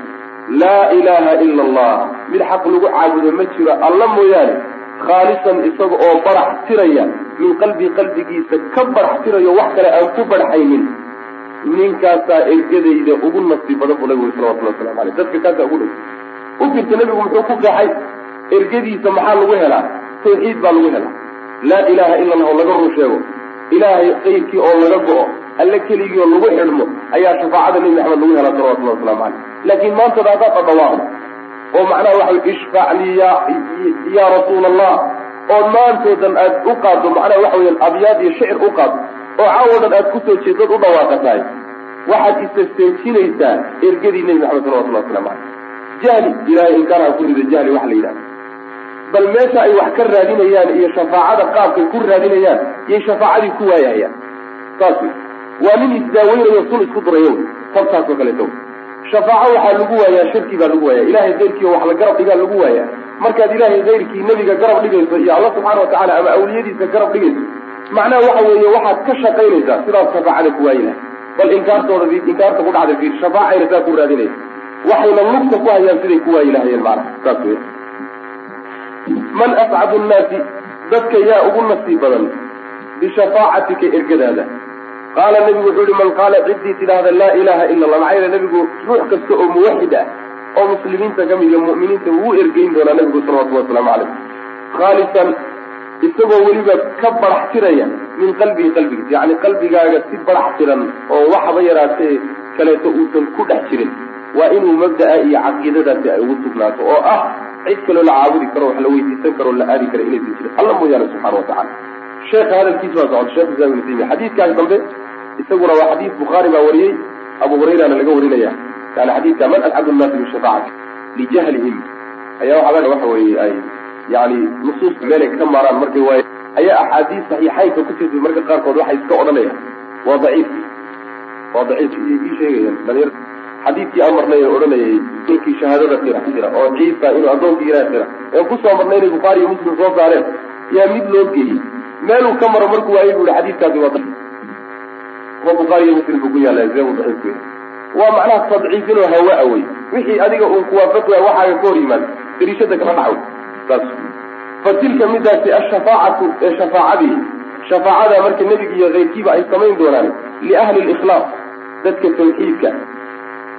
laa ilaaha ila allah mid xaq lagu caabudo ma jiro alla mooyaane. Khaalisan isaga oo barax tiraya min qalbii qalbigiisa ka barax tirayo wax kale aan ku barxaynin ninkaasaa ergadayda ugu nafsi badan buu nabigu salawatulli waslamu aleyh dadka kaasaa ugu dhow. U nebigu muxuu ku qeexay ergadiisa maxaa lagu helaa? Tawxiid baa lagu helaa. Laa ilaha ila allah oo laga run sheego. Ilaahay qayrkii oo laga go-o alle keligii oo lagu xidhmo ayaa shafaacada nebi maxamed lagu helaa salawatullahi waslamu caleyh laakiin maantada haddaad dhadhawaaqdo oo macnaha waxa ishfac lii ya ya rasuula allah oo maantoodan aad u qaaddo macnaha waxa weyaan abyaad iyo shicir u qaaddo. Oo caawo dhan aad ku soo jeedad u dhawaaqatahay. Waxaad isasteejinaysaa ergadii nebi maxamed salawatullahi waslamu caleyh jahli ilahay inkaarha ku rida jahli waxa la yidhahda bal meesha ay wax ka raadinayaan iyo shafaacada qaabkay ku raadinayaan yay shafaacadii ku waayahayaan. Saas wey waa nin isdaaweynayo sun isku durayo. Tabtaas oo kaleeto. Shafaaco waxaa lagu waayaa shirki baa lagu waaya ilahay keyrkii wax la garab dhigaa lagu waayaa. Markaad ilaahay keyrkii nebiga garab dhigayso iyo alla subxaana watacala ama awliyadiisa garab dhigayso macnaha waxa weeye waxaad ka shaqaynaysaa sidaas shafaacada ku waayi lahay bal inkaartooda inkaarta ku dhacday fiir shafaacayna saa ku raadinaysa. Waxayna lugta ku hayaan siday ku waayi lahayeen macnaha saas wey man ascadu nnaasi dadka yaa ugu nasiib badan bishafaacatika ergadaada. Qaala nebigu wuxuu yihi man qaala ciddii tidhaahda laa ilaha ila allah maxaa yeele nebigu ruux kasta oo muwaxid ah oo muslimiinta ka mid iyo mu'miniinta wuu ergeyn doonaa nebigu salawatulli wasalaamu calayh. Khaalisan isagoo weliba ka barax tiraya min qalbihi qalbigiisa yacni qalbigaaga si barax tiran oo waxba yaraatee kaleeto uusan ku dhex jirin waa inuu mabda'a iyo caqiidadaasi ay ugu sugnaato oo ah cid kaloo la caabudi karo wax la weydiisan karo la aadi karo inaysan jirin. Alla mooyaane subxana watacala sheekha hadalkiisa waa socota shekh islam ibnu taymiya xadiidkaas dambe isaguna waa xadiis bukhaari baa wariyey abu hurayrana laga warinaya. Yani xadiidka man ascadu nnaasi bishafaacati lijahlihim ayaa waxaa waxa weeye ay yani nusuus meelay ka maaraan markay waaye ayaa axaadiis saxiixaynka ku jirtay marka qaarkood waxay iska odhanayaan. Waa daciif. Waa daciif ii sheegayaan xadiidkii aan marnay ee odhanayay ninkii shahaadada qira jira oo ciisa inuu addoonkii ilaah qira ee ku soo marnay inay bukhaari iyo muslim soo saareen yaa mid loo geeyey. Meeluu ka maro markuu waayay bu i xadiidkaasi waa kuwa bukhaari iyo muslim buu ku yaalla buu daciif ku yahay waa macnaha tadciifinoo hawa-a wey wixii adiga uun kuwaafaq waay waxaaga ka hor yimaada. Dariishada kala dhaxway saas. Fa tilka midaasi ashafaacatu ee shafaacadii shafaacada marka nebiga keyrkiiba ay samayn doonaan liahli likhlaas dadka tawxiidka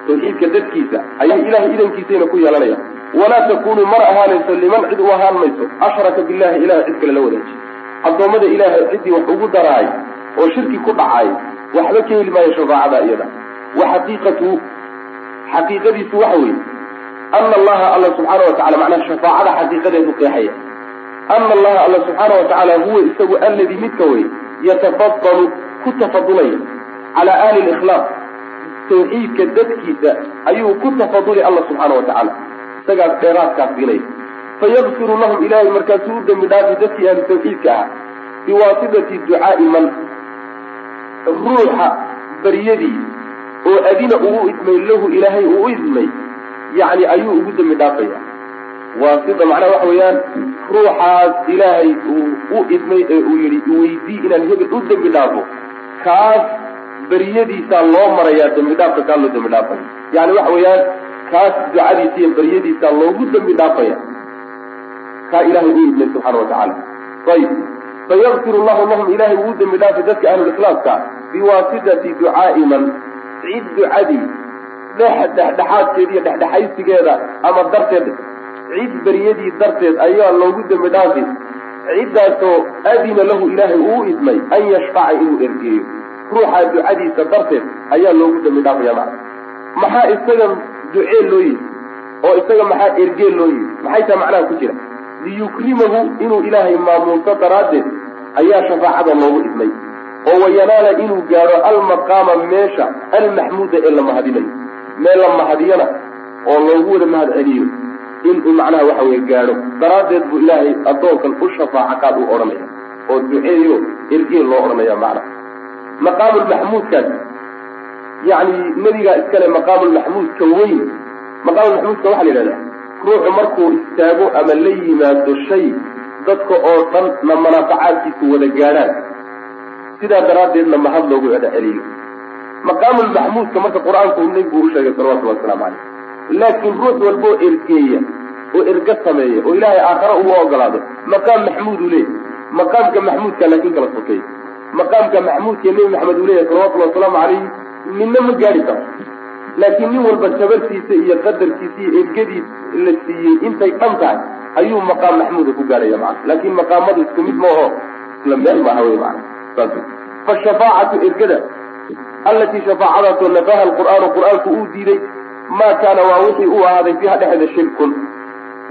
tawxiidka dadkiisa ayay ilahay idankiisayna ku yeelanayaan. Walaa takunu mana ahaanayso liman cid u ahaan mayso ashraka billahi ilahay cid kale la wadaajiy addoommada ilaahay ciddii wax ugu daraay oo shirki ku dhacaay waxba ka heli maayo shafaacada iyada. Wa xaqiiqatu xaqiiqadiisu waxa weeye ana allaha alla subxaana watacala macnaha shafaacada xaqiiqadeedu qeexaya. Ana allaha alla subxaana watacaala huwa isagu alladii midka wey yatafadalu ku tafadulaya calaa ahli likhlaaq tawxiidka dadkiisa ayuu ku tafaduli alla subxaana watacaala isagaas dheeraadkaas siinaya fayakfiru lahum ilahay markaasuu u dembi dhaafi dadkii ahlu tawxiidka ahaa biwaasitati ducaai man ruuxa baryadii oo adina ugu idmay lahu ilaahay uu u idmay yacni ayuu ugu dembi dhaafaya. Waasita macnaha waxa weeyaan ruuxaas ilaahay uu u idmay ee uu yidhi iweydii inaan hebel u dembi dhaafo. Kaas beryadiisaa loo marayaa dembi dhaafka kaa loo dembi dhaafaya yani waxa weeyaan kaas ducadiisa iyo beryadiisaa loogu dembi dhaafaya kaa ilahay u idmay subxaana watacaala ayib fayakfir llahu lahum ilahay uu dembi dhaafay dadka ahlulikhlaaska biwaasitati ducaai man cid ducadii dhex dhexdhexaadkeeda iyo dhexdhexaysigeeda ama darteed cid beryadii darteed ayaa loogu dembi dhaafay. Ciddaasoo adina lahu ilaahay uu idmay an yashfaca inuu ergeeyo ruuxaa ducadiisa darteed ayaa loogu dembi dhaafaya macna maxaa isaga ducee loo yihi oo isaga maxaa ergee loo yihi maxay taa macnaha ku jira? Liyukrimahu inuu ilaahay maamuuso daraaddeed ayaa shafaacada loogu idmay. Oo wayanaala inuu gaadho almaqaama meesha almaxmuuda ee la mahadinayo meel la mahadiyana oo loogu wada mahad celiyo. Inuu macnaha waxa weye gaadho. Daraaddeed buu ilaahay addoonkan u shafaaca qaad u odhanaya. Oo duceeyo ergee loo odhanaya macnaha maqaamulmaxmuudkaas yacni nebigaa iskale maqaamulmaxmuudka weyn maqaamulmaxmuudka waxaa la yidhahdaa ruuxu markuu istaago ama la yimaado shay dadka oo dhan na manaafacaadkiisu wada gaadhaan. Sidaa daraaddeedna mahad loogu celiyo. Maqaamulmaxmuudka marka qur'aanku nebigu u sheegay salawatullahi wasalaamu caleyh laakiin ruux walboo ergeeya oo erga sameeya oo ilaahay aakhare ugu ogolaado maqaam maxmuud uu leeyahy maqaamka maxmuudka laakiin kala sokeey maqaamka maxmuudka nebi maxamed uu leeyahay salawatullahi wasalaamu calayhi ninna ma gaadhi karo. Laakiin nin walba tabartiisa iyo qadarkiisa iyo ergadiis la siiyey intay dhan tahay ayuu maqaam maxmuuda ku gaadhaya macana laakiin maqaamadu isku mid maaho isla meel maaha wey macana saas fashafaacatu ergada allatii shafaacadaasoo nafaha alqur'aanu qur'aanku uu diiday maa kaana waa wixii uu ahaaday fiiha dhexeeda shirkun.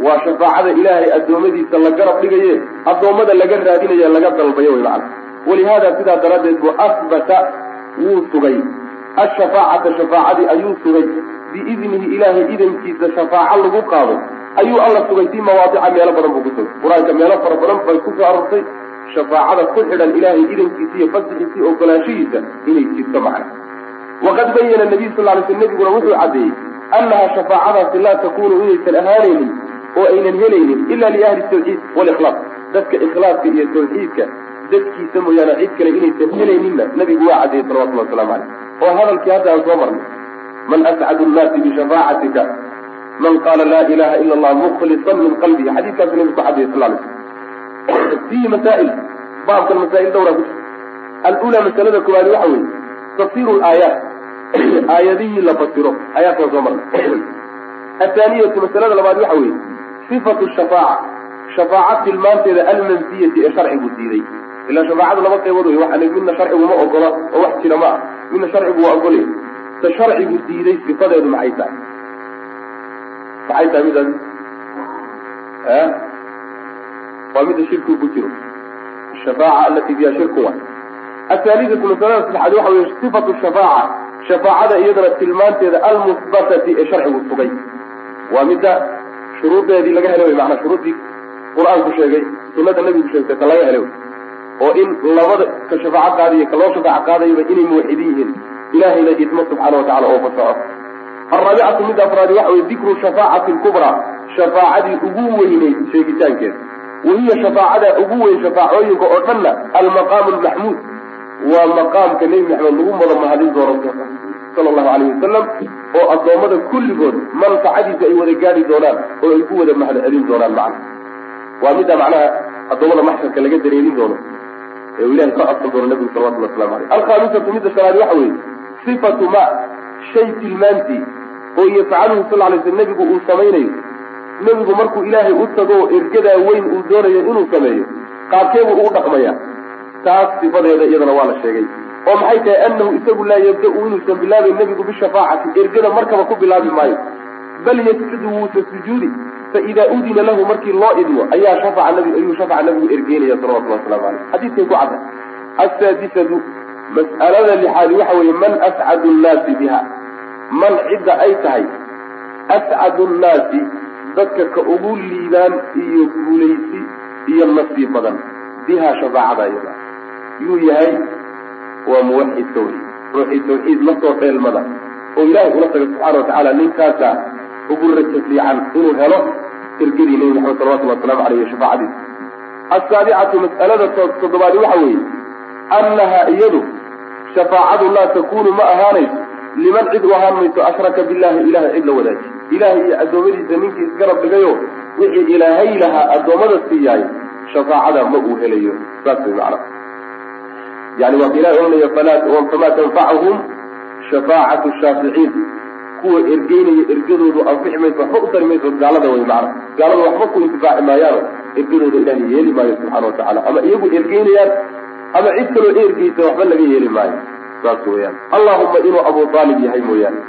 Waa shafaacada ilaahay addoommadiisa la garab dhigaye addoommada laga raadinaye laga dalbayo wey macana walihaada sidaa daraaddeed buu asbata wuu sugay ashafaacata shafaacadii ayuu sugay biidnihi ilaahay idankiisa shafaaco lagu qaado ayuu alla sugay fii mawaadica meelo badan buu ku sugay qur'aanka meelo fara badan bay ku soo arortay shafaacada ku xidhan ilaahay idankiisa iyo fasixiisa iyo ogolaanshihiisa inay jirto macna waqad bayana nabiyu sal lay sl nebiguna wuxuu caddeeyey annaha shafaacadaasi laa takunu inaysan ahaanaynin oo aynan helaynin ila liahli tawxiid walikhlaas dadka ikhlaaska iyo tawxiidka dadkiisa mooyaane cid kale inaysan helayninna nabigu waa caddeeyey salawatullah waslamu caleyh oo hadalkii hadda aan soo marnay man ascadu nnaasi bishafaacatika man qaala laa ilaha ila allah mukhlisan min qalbihi. Xadiiskaasu nabigu ku caddeeyey sal lay sl fiihi masaa'il baabkan masaa'il dhowraa ku jirta alula masalada koowaadi waxa weeye tafsiru laayaat aayadihii la fasiro aayaadkan soo marnay. Athaaniyatu masalada labaad waxa weeye sifatu shafaaca shafaaca tilmaanteeda almanfiyati ee sharcigu diiday ilaa shafaacadu laba qaybood wey waxaa midna sharcigu ma ogola oo wax jira ma ah midna sharcigu waa ogolay ta sharcigu diiday sifadeedu maxay tahay maxay tahay midaas waa midda shirkigu ku jiro. Ashafaaca alati fiha shirku wa athaalidatu masalada saddexaad waxa weye sifatu shafaaca. Shafaacada iyadana tilmaanteeda almusbatati ee sharcigu sugay. Waa midda shuruudeedii laga helay wey maanaa shuruuddii qur'aanku sheegay sunada nabigu sheegtay ta laga helay. wey oo in labada ka shafaaco qaadayo ka loo shafaaco qaadayaba inay muwaxidin yihiin. Ilahayna idmo subxaana watacala oo fasaxo alraabicatu midda afraadi waxa weye dikru shafaacati lkubraa shafaacadii ugu weyneyd sheegitaankeeda. Wahiya shafaacada ugu weyn shafaacooyinka oo dhanna almaqaamu lmaxmuud waa maqaamka nebi maxamed lagu mada mahadin doono sala allahu alayh wasalam oo addoommada kulligood manfacadiisa ay wada gaadhi doonaan oo ay ku wada mahad celin doonaan macna. Waa midda macnaha addoommada maxsharka laga dareerin doono ee uu ilahay ka codsan doono nabigu salawatullah waslamu aleyh alkhaamisatu midda shanaadi waxa weeye sifatu ma shay tilmaantii oo yafcaluhu sal lay sl nebigu uu samaynayo. Nebigu markuu ilaahay u tago ergadaa weyn uu doonayo inuu sameeyo qaabkeebuu ugu dhaqmaya. Taas sifadeeda iyadana waa la sheegay. Oo maxay tahay anahu isagu laa yabda-u inuusan bilaabayn nebigu bishafaacati ergada markaba ku bilaabi maayo? Bal yasjudu wuusa sujuudi faida udina lahu markii loo idmo ayaa shafaca nabi ayuu shafaca nabigu ergeynaya salawatullah waslamu aleyh xadiiskay ku cadda. Asaadisatu mas'alada lixaadi waxa weeye man ascadu nnaasi biha? Man cidda ay tahay? Ascadu nnaasi dadka ka ugu liibaan iyo guulaysi iyo nasiib badan. Biha shafaacada iyada. Yuu yahay waa muwaxidka wey ruuxii tawxiid la dheelmada. Oo ilaahay ula taga subxaana watacaala ninkaasa ugu rajo fiican inuu helo ergadii nebi maxamed salawatullah waslamu aleyh shafaacadiisa asaabicatu mas'alada toddobaadi waxa weeye annaha iyadu shafaacadu laa takunu ma ahaanayso liman cid u ahaan mayso ashraka billahi ilahay cid la wadaaji ilahay iyo addoommadiisa ninkii isgarab dhigayo wixii ilaahay lahaa addoommada siiyaay shafaacada ma uu helayo. Saas way macna. Yani waa ka ilahay ohanaya famaa tanfachum shafaacatu shaaficiin kuwa ergeynaya ergadoodu anfixi mayso waxba u tari mayso gaalada way macna. Gaalada waxba ku intifaaci maayaano ergadooda ilahay yeeli maayo subxana watacala ama iyagu ergeynayaan ama cid kaloo ergeysa waxba laga yeeli maayo. Saas weyaan allahuma inuu abu aalib yahay mooyaane.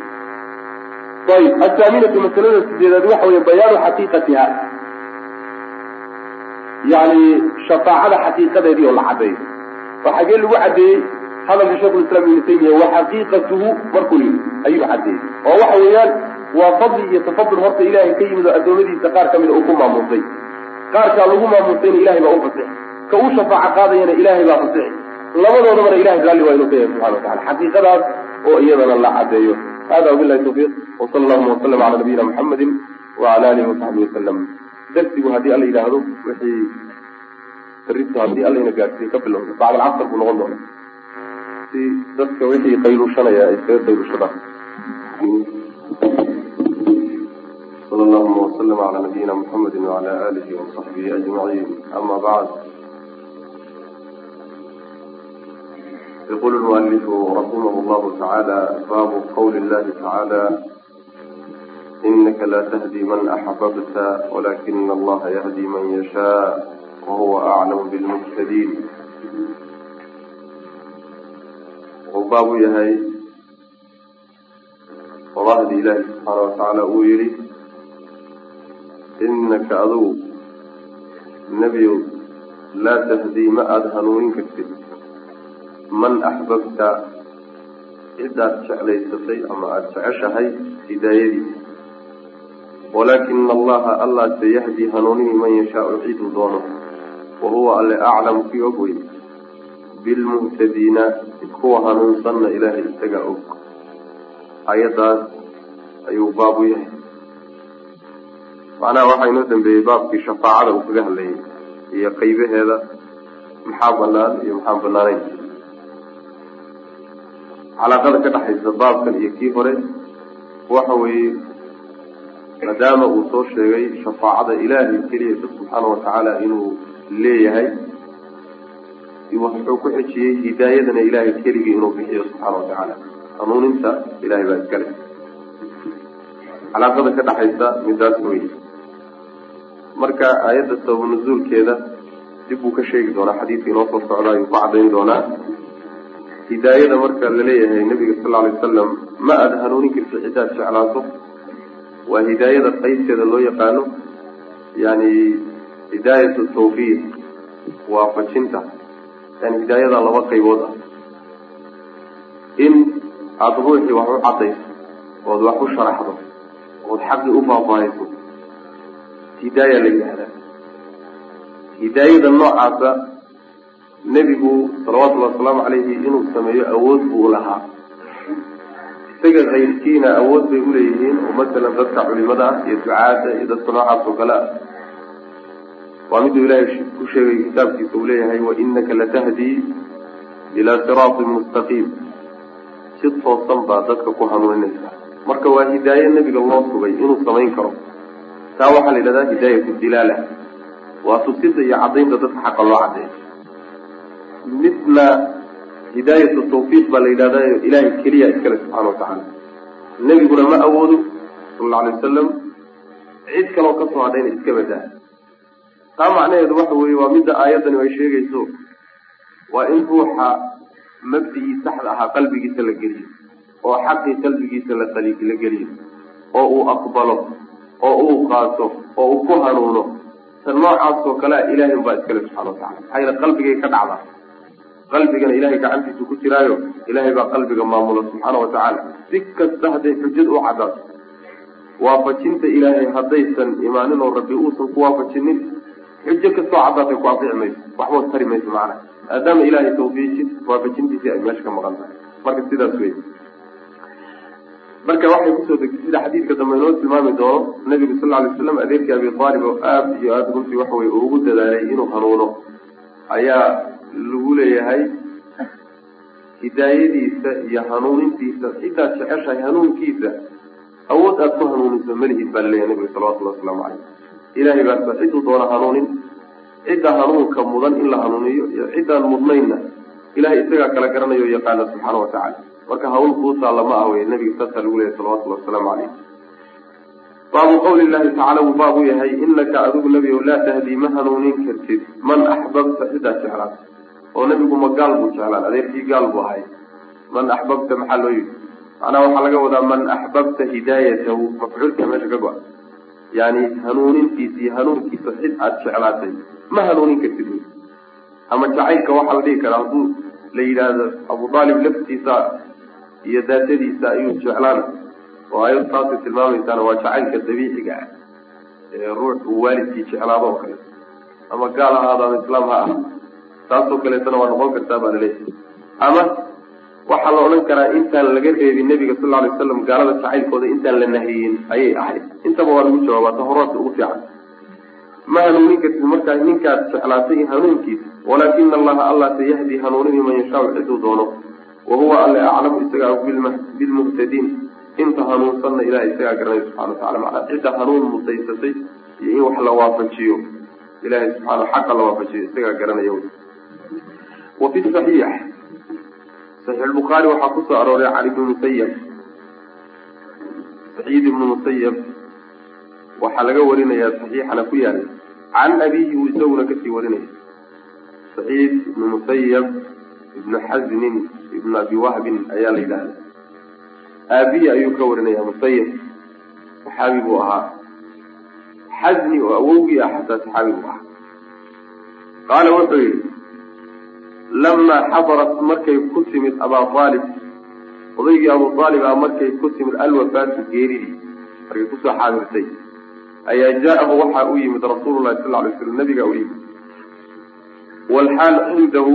Ayib athaaminatu masalada sideedaad waxa weeye bayaanu xaqiiqatiha. Yani shafaacada xaqiiqadeedii oo la caddeeyo oo xagee lagu caddeeyey hadalka shekhulislaam ibnu taymiya wa xaqiiqatuhu markuu yidhi ayuu caddeeyey oo waxa weeyaan waa fadli iyo tafadul horta ilaahay ka yimid oo addoommadiisa qaar ka mida uu ku maamuusay. Qaarkaa lagu maamuusayna ilahay baa u fasixi. Ka uu shafaaco qaadayana ilaahay baa fasixi. Labadoodabana ilahay raalli waa inuu ka yahay subxana watacala xaqiiqadaas oo iyadana la caddeeyo. Hada wabilahi tawfiiq. Wsala allahuma wasalam cala nabiyina muxamedi wacala alihi wasaxbihi wasalam darsigu haddii alla yidhaahdo wixii rito haddii allayna gaadhsiiye ka bilowda bacd alcasr buu noqon doona si dadka wixii qaylushanaya ay kaga qaylushadaan. Sal allahuma waslm cala nabiyina muxamedi wala alihi wasaxbihi ajmaciin ama bacd yaqul lmualifu raximah llahu tacaala baabu qawli llahi tacaala inaka la tahdi man axbabta walakina allaha yahdi man yashaa wahuwa aclam bilmuhtadiin baab yahay. Qodahdii ilaahi subxaana watacaala uu yidhi inaka adugu nebiyow laa tahdii ma aada hanuunin kartid. Man axbabta cidaad jeclaysatay ama aada jeceshahay hidaayadiisa. Walaakina allaha allah yahdi hanuunihi man yashaau cidu doono wa huwa alle aclam kii og wey bilmuctadiina kuwa hanuunsanna ilaahay isaga og ayaddaas ayuu baab u yahay macnaha waxaa inoo dambeeyey baabkii shafaacada uu kaga hadlayay iyo qeybaheeda maxaa banaan iyo maxaa banaanayn calaaqada ka dhexaysa baabkan iyo kii hore waxa weeye maadaama uu soo sheegay shafaacada ilaahay keliya subxaana watacaala inuu leeyahay wuxuu ku xejiyey hidaayadana ilaahay keligii inuu bixiyo subxaana watacaala hanuuninta ilahay baa iskale calaaqada ka dhexaysa midaas wey marka aayadda sabab nuzuulkeeda dib buu ka sheegi doonaa xadiidka inoo soo socda ayuu ku cadayn doonaa. Hidaayada marka la leeyahay nabiga sal alay wasalam ma aada hanuunin karti ciddaad jeclaato? Waa hidaayada qaybteeda loo yaqaano yani hidaayat tawfiiq waafajinta yani hidaayada laba qaybood ah. In aada ruuxii wax u cadayso ood wax u sharaxdo ood xaqii u faahfaahayso hidaaya la yidhahdaa hidaayada noocaasa nebigu salawatullahi wasalaamu calayhi inuu sameeyo awood buu ulahaa isaga kayrkiina awood bay uleeyihiin oo masalan dadka culimada ah iyo ducaada iyo dadka noocaas oo kale ah waa miduu ilaahay ku sheegay kitaabkiisa uu leeyahay wainaka latahdii ilaa siraatin mustaqiim. Si toosan baa dadka ku hanuuninaysa marka waa hidaaye nebiga loo sugay inuu samayn karo taa waxaa la yidhahdaa hidaayatu dilaala. Waa tusida iyo caddaynta dadka xaqa loo caddeeyo. Midna hidaayatu tawfiiq baa la yidhahdaa ilaahay keliya iskale subxaana watacaala nebiguna ma awoodo sal alla alay wasalam cid kaloo ka soo hadhayna iska badaa taa macnaheedu waxa weeye waa midda aayaddani ay sheegayso waa in ruuxa mabdigii saxda ahaa qalbigiisa la geliyo oo xaqii qalbigiisa la la geliyo oo uu aqbalo oo uu qaato oo uu ku hanuuno. Ta noocaas oo kalea ilahay unbaa iskale subxana watacala maxaa yeele qalbigay ka dhacdaa? Qalbigana ilahay gacantiisu ku jiraayo. Ilahay baa qalbiga maamula subxaana watacaala si kasta hadday xujad u cadaato waafajinta ilaahay haddaysan imaanin oo rabbi uusan ku waafajinin xujo kastoo caddaatay ku afici mayso waxba tari mayso macana maadaama ilaahay tawfiijin waafajintiisii ay meesha ka maqan tahay. Marka sidaas wey marka waxay ku soo degtay sida xadiidka dambe inoo tilmaami doono nabigu sal alay slam adeerkii abi aalib oo aada iyo aada runtii waxa weye ugu dadaalay inuu hanuuno ayaa lagu leeyahay hidaayadiisa iyo hanuunintiisa. Ciddaad jeceshahay hanuunkiisa. Awood aada ku hanuuniso malihid baa la leeyahay nabiga salawatullahi wasalaamu caleyh ilahay baasa cidduu doona hanuunin cidda hanuunka mudan in la hanuuniyo iyo ciddaan mudnaynna ilahay isagaa kala garanayo yaqaana subxaana watacaala marka hawl kuu taalla ma ah wey nabiga saasaa lagu leeyahy salawatullahi wasalaamu caleyh baabu qawli llahi tacala wuu baabu yahay inaka adigu nebigow laa tahdii ma hanuunin kartid man axbabta ciddaad jeclaad oo nebigu ma gaal buu jeclaan adeerkii gaal buu ahay. Man axbabta maxaa loo yidhi? Macnaha waxaa laga wadaa man axbabta hidaayatahu mafcuulka meesha ka go-a yani hanuunintiisa iyo hanuunkiisa cid aada jeclaatay ma hanuunin kartid. Ama jacaylka waxaa la dhihi karaa hadduu la yidhaahdo abu aalib laftiisa iyo daatadiisa ayuu jeclaana oo ayad taasay tilmaamaysaana waa jacaylka dabiiciga ah ee ruux uu waalidkii jeclaado oo kale. Ama gaal ha ahaado ama islaam ha ah taasoo kaleetana waa noqon kartaa baa la leeyahay ama waxaa la odhan karaa intaan laga reebin nebiga sal lla alay waslam gaalada jacaylkooda intaan la nahiyin ayay ahayd. Intaba waa lagu jawaabaa ta ugu fiican ma hanuunin kartid markaa ninkaad jeclaatay hanuunkiisa walaakina allaha allah sayahdi hanuunini man yashaau ciduu doono. Wa huwa alle aclamu isaga bilmuhtadiin inta hanuunsanna ilahay isagaa garanaya subxana wa tacala macnaa cidda hanuun mudaysatay iyo in wax la waafajiyo. Ilahay subxaana xaqa la waafajiyo isagaa garanaya wa fi saxiix. Saxiix lbukhaari waxaa ku soo arooray cali ibni musayab saciid ibnu musayab waxaa laga warinayaa saxiixana ku yaalla can abihi uu isaguna ka sii warinaya saciid ibnu musayab ibnu xasnin ibnu abi wahbin ayaa la yidhahda aabihi ayuu ka warinaya musayab saxaabi buu ahaa xasni oo awowgii ah xataa saxaabi buu ahaa qaala wuxuu yihi lamaa xadarat markay ku timid abaa aalib odaygii abu aalib ah markay ku timid alwafaatu geeridii markay ku soo xaadirtay ayaa jaa-ahu waxaa u yimid rasuululahi sal lay slam nabigaa u yimid. Walxaal cindahu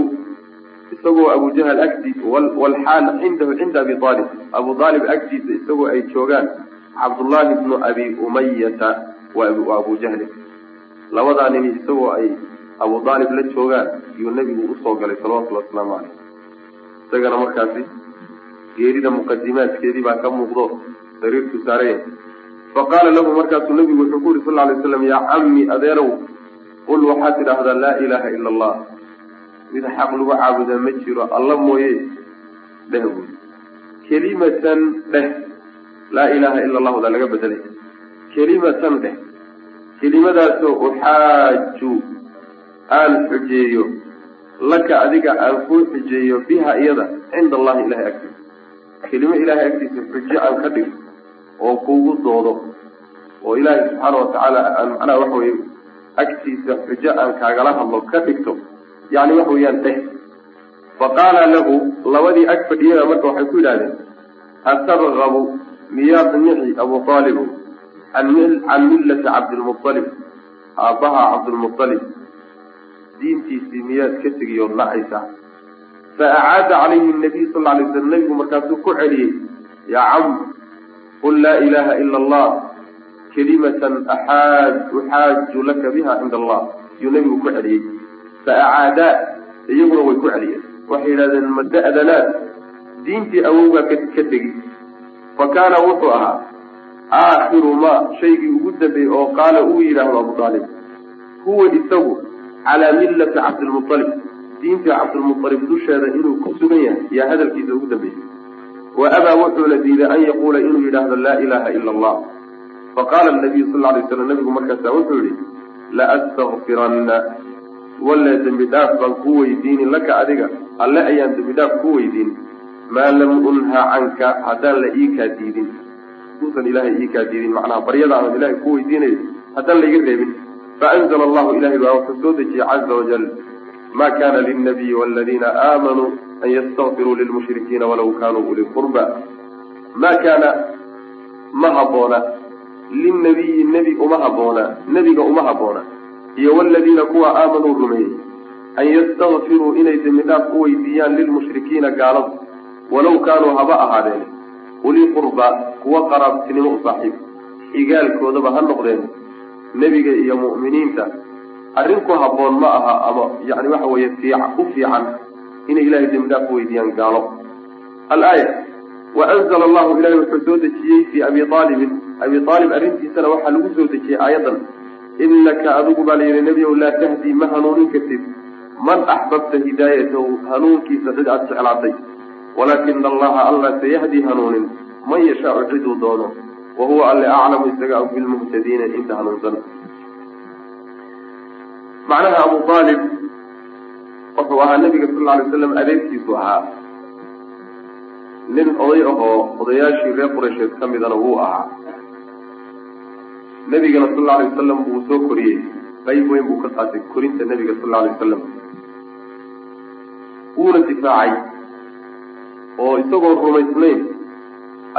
isagoo abu jahal agtii walxaal cindahu cinda abi aalib abu aalib agtiisa isagoo ay joogaan cabdullaahi bnu abi umayata waa abu jahli labadaa nin isagoo ay abu aalib la joogaan iyuu nebigu u soo galay salawatullhi wasalaamu caleyh isagana markaasi geerida muqadimaadkeedii baa ka muuqdo sariirtu saaraya faqaala lahu markaasuu nabigu wuxuu ku yuri sal lay slam yaa cammi adeerow qul waxaad tidhaahdaa laa ilaaha ila allah mid xaq lagu caabudaa ma jiro alla mooye dheh buy kelimatan dheh laa ilaaha ila allahda laga bedelay kelimatan dheh kelimadaasoo uxaaju aan xujeeyo laka adiga aan kuu xujeeyo biha iyada cinda allahi ilahay agtiisa. Kelimo ilahay agtiisa xujo aan ka dhigo oo kugu doodo oo ilaahay subxaana watacaala aan macnaha waxa weye agtiisa xujo aan kaagala hadlo ka dhigto yani waxa weeyaan dheh. Faqaala lahu labadii ag fadhiyada marka waxay ku yidhahdeen atargabu miyaad nici abu aalibu can millati cabdilmualib aabbaha cabdilmualib diintiisii miyaad ka tegiyood nacaysaa fa acaada calayhi nabiy sal ly slam nabigu markaasuu ku celiyey yaa cam qul laa ilaha ila allah kelimatan axaaj uxaaju laka biha cinda allah yuu nabigu ku celiyey. fa acaadaa iyaguna way ku celiyeen. Waxay yidhahdeen ma da-danaad diintii awowgaa ka tegi fa kaana wuxuu ahaa aakhiru ma shaygii ugu dambeeyey oo qaala uu yidhaahdo abu aalib huwa isagu calaa millati cabdilmualib diintii cabdilmualib dusheeda inuu ku sugan yahay yaa hadalkiisa ugu dambeeyey wa abaa wuxuuna diiday an yaquula inuu yidhaahdo laa ilaha ila allah faqaala nabiyu sal lay slam nabigu markaasa wuxuu yihi la astakfiranna walle dembi dhaaf baan ku weydiini laka adiga alle ayaan dembi dhaaf ku weydiin maa lam unha canka haddaan la iikaa diidin. Duusan ilahay iikaa diidin macnaha baryada aanad ilahay ku weydiinayo haddaan laiga reebin. Faanzla allahu ilahay baa wuxuu soo dejiyey caza wajal ma kana lilnabiyi waladiina aamanuu an ystakfiruu lilmushrikiina walaw kanuu uli qurba ma kaana ma haboona lilnabiyi nebi uma haboona nebiga uma haboona iyo waladiina kuwa aamanuu rumeeyey an yastakfiruu inay dembi dhaaf u weydiiyaan lilmushrikiina gaalada walaw kaanuu haba ahaadeen uli qurba kuwa qaraabtinimo u saaxiib xigaalkoodaba ha noqdeen nebiga iyo mu'miniinta arrin ku habboon ma aha ama yani waxa weeye fiic u fiican inay ilahay dembi dhaaf u weydiiyaan gaalo. Alaaya wa anzala allahu ilahay wuxuu soo dejiyey fii abi aalibin abi aalib arrintiisana waxaa lagu soo dejiyey aayadan. Inaka adigu baa la yidhi nebiyow laa tahdii ma hanuunin kartid. Man axbabta hidaayatahu hanuunkiisa cid aada jeclaatay. Walaakina allaha alla sayahdi hanuunin. Man yashaau ciduu doono. Wa huwa alle aclamu isaga og bilmuhtadiina inta hanuunsan. Macnaha abu aalib wuxuu ahaa nabiga sal lla alay slam adeegtiisu ahaa. Nin oday ahoo odayaashii reer qureysheed ka midana wuu ahaa. Nebigana sal lla alay wasalam wuu soo koriyey. Qayb weyn buu ka qaatay korinta nebiga sal lla alay wasalam wuuna difaacay oo isagoon rumaysnayn.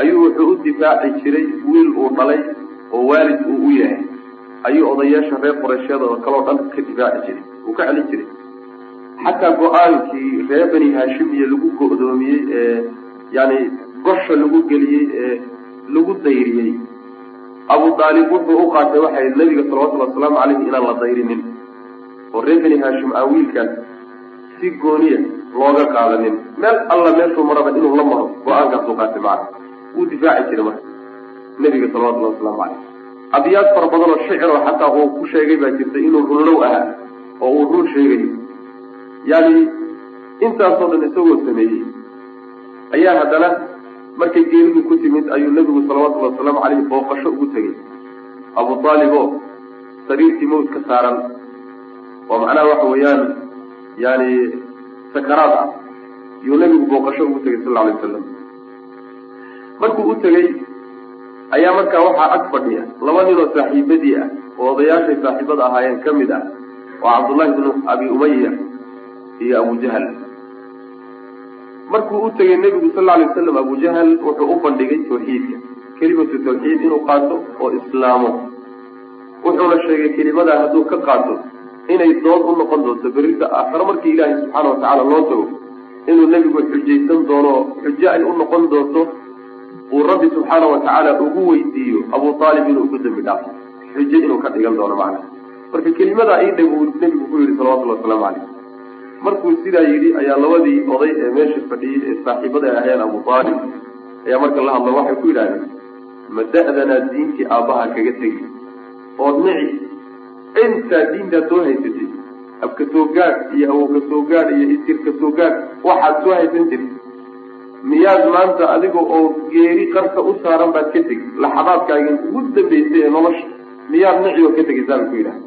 Ayuu wuxuu u difaaci jiray wiil uu dhalay oo waalid uu u yahay. Ayuu odayaasha reer qoreyshyada oo kaleo dhan ka difaaci jiray. Uu ka celin jiray xataa go'aankii reer bani haashimiya lagu go-doomiyey ee yani gosha lagu geliyey ee lagu dayriyey abu daalib wuxuu u qaatay waxay nabiga salawatullhi wasalaamu caleyhi inaan la dayrinin oo reer bani haashim aan wiilkaas si gooniya looga qaadanin meel alla meeshuu maraba inuu la maro go'aankaasuu qaatay macana wuu difaaci jiray marka nebiga salawatullahi waslamu caleyh abyaad fara badan oo shicir oo xataa uu ku sheegay baa jirta inuu runlow ahaa oo uu run sheegayo yani intaasoo dhan isagoo sameeyey. Ayaa haddana markay geeridu ku timid ayuu nebigu salawatullahi wasalaamu caleyhi booqasho ugu tegey. Abu aalib oo sariirtii mawt ka saaran. Oo macnaha waxa weeyaan yani sakaraad ah. Yuu nebigu booqasho ugu tegay sal alay wasalam markuu u tegey ayaa markaa waxaa ag fadhiya. Laba nin oo saaxiibadii ah oo odayaashay saaxiibada ahaayeen ka mid ah oo cabdullahi bnu abi umaya iyo abu jahal. Markuu u tegay nebigu sal alay wasalam abu jahal wuxuu u bandhigay tawxiidka kelimatu tawxiid inuu qaato oo islaamo. Wuxuuna sheegay kelimadaa hadduu ka qaato inay dood u noqon doonto berrita aakhare markii ilaahay subxaana watacaala loo tago inuu nebigu xujaysan doono xujo ay u noqon doonto uu rabbi subxaana watacaala ugu weydiiyo abu aalib inuu ugu dambi dhaafo. Xujo inuu ka dhigan doono macnaha. Marka kelimadaa ii dheg uu nebigu ku yihi salawatullhi wasalaamu caleyh markuu sidaa yidhi ayaa labadii oday ee meesha fadhiyey ee saaxiibada ahayeen abu aalib ayaa marka la hadlo waxay ku yidhahdeen ma da-danaa diintii aabbaha kaga tegi? Ood nici intaa diintaad soo haysatid abka soo gaadh iyo awowka soo gaadh iyo isirka soo gaadh waxaad soo haysan jirtid miyaad maanta adiga oo geeri qarka u saaran baad ka tegi laxadaadkaagii ugu dambaysay ee nolosha miyaad nici oo ka tegaysaan ku yidhaha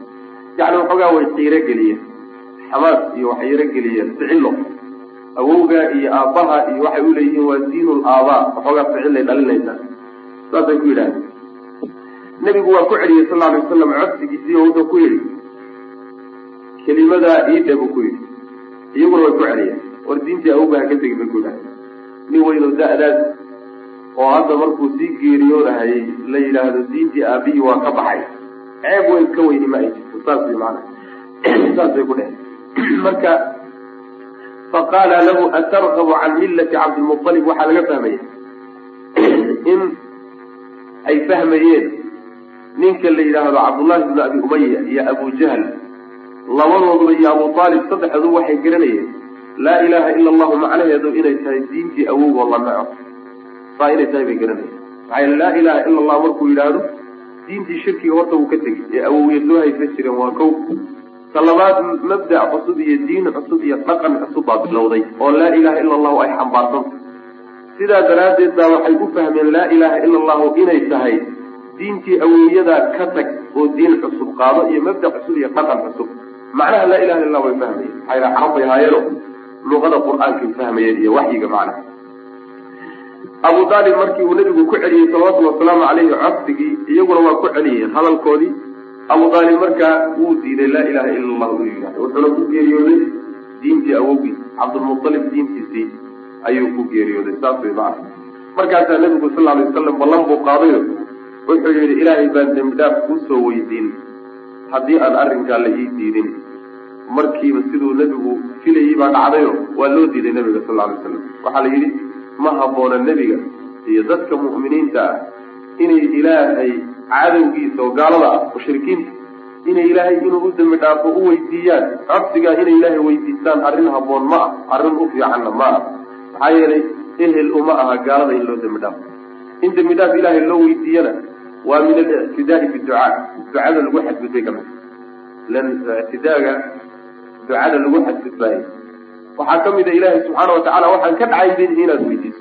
yacni waxoogaa way qiiro geliyeen xamaas iyo waxay yaro geliyeen ficillo awowga iyo aabbaha iyo waxay uleeyihiin waa diinul aabaa waxoogaa ficillay dhalinaysaa saasay ku yidhahdeen. Nebigu waa ku celiyey sal alay wasalam codsigiisii oo wuxuu ku yidhi kelimadaa iidhe buu ku yidhi. Iyaguna way ku celiyeen. War diintii awowga ha ka tegi bay ku yidhahdeen. Nin weynoo da-daas oo hadda markuu sii geeriyoonahayay la yidhaahdo diintii aabihii waa ka baxay. Ceeb weyn ka weyni ma ay jirto. Saas way maana saasay ku dheh marka faqaala lahu atargabu can millati cabdilmualib waxaa laga fahmaya in ay fahmayeen ninka la yidhaahdo cabdullahi bnu abi umaya iyo abu jahl labadooduba iyo abu aalib saddexdu waxay garanayeen laa ilaaha ila allahu macnaheedu inay tahay diintii awowgoo la naco saa inay tahay bay garanayeen. Maxaa laa ilaha ila allah markuu yidhaahdo diintii shirkiga horta uu ka tegey ee awowya soo haysan jireen waa kow talabaad mabda cusub iyo diin cusub iyo dhaqan cusub baa bilowday oo laa ilaha ila allahu ay xambaarsanta sidaa daraaddeed baa waxay u fahmeen laa ilaha ila allahu inay tahay diintii awowyadaa ka tag oo diin cusub qaado iyo mabda cusub iyo dhaqan cusub. Macnaha laa ilaha illa way fahmayeen maxaa yila carab bay haayeeno luqada qur'aankay fahmayeen iyo waxyiga macnaha. Abu aalib markii uu nebigu ku celiyey salawatullhi wasalaamu caleyhi codsigii iyaguna waa ku celiyeen hadalkoodii abu aalib markaa wuu diiday laa ilaha ila allah uu yidhahdo wuxuuna ku geeriyooday diintii awowgii cabdulmualib diintiisii ayuu ku geeriyooday saas way markaasaa nebigu sal alay wasalam ballan buu qaadayo wuxuu yidhi ilaahay baan dembi dhaaf kuusoo weydiin haddii aan arrinkaa la ii diidin. Markiiba siduu nebigu filayey baa dhacdayo waa loo diiday nebiga sal alay wasalam waxaa la yidhi ma habboona nebiga iyo dadka mu'miniinta ah inay ilaahay cadowgiisa oo gaalada ah mushrikiinta inay ilaahay inuu u dembi dhaafo u weydiiyaan. Codsigaa inay ilaahay weydiistaan arrin habboon ma ah arrin u fiicanna ma ah maxaa yeelay ehel uma aha gaalada in loo dembi dhaafo in dembi dhaaf ilaahay loo weydiiyana waa min alictidaai biducaa ducada lagu xadgudbay ka mid. Lan ictidaaga ducada lagu xadgudbaayo waxaa ka mid a ilaahay subxaana watacaala waxaan ka dhacayn inaad weydiiso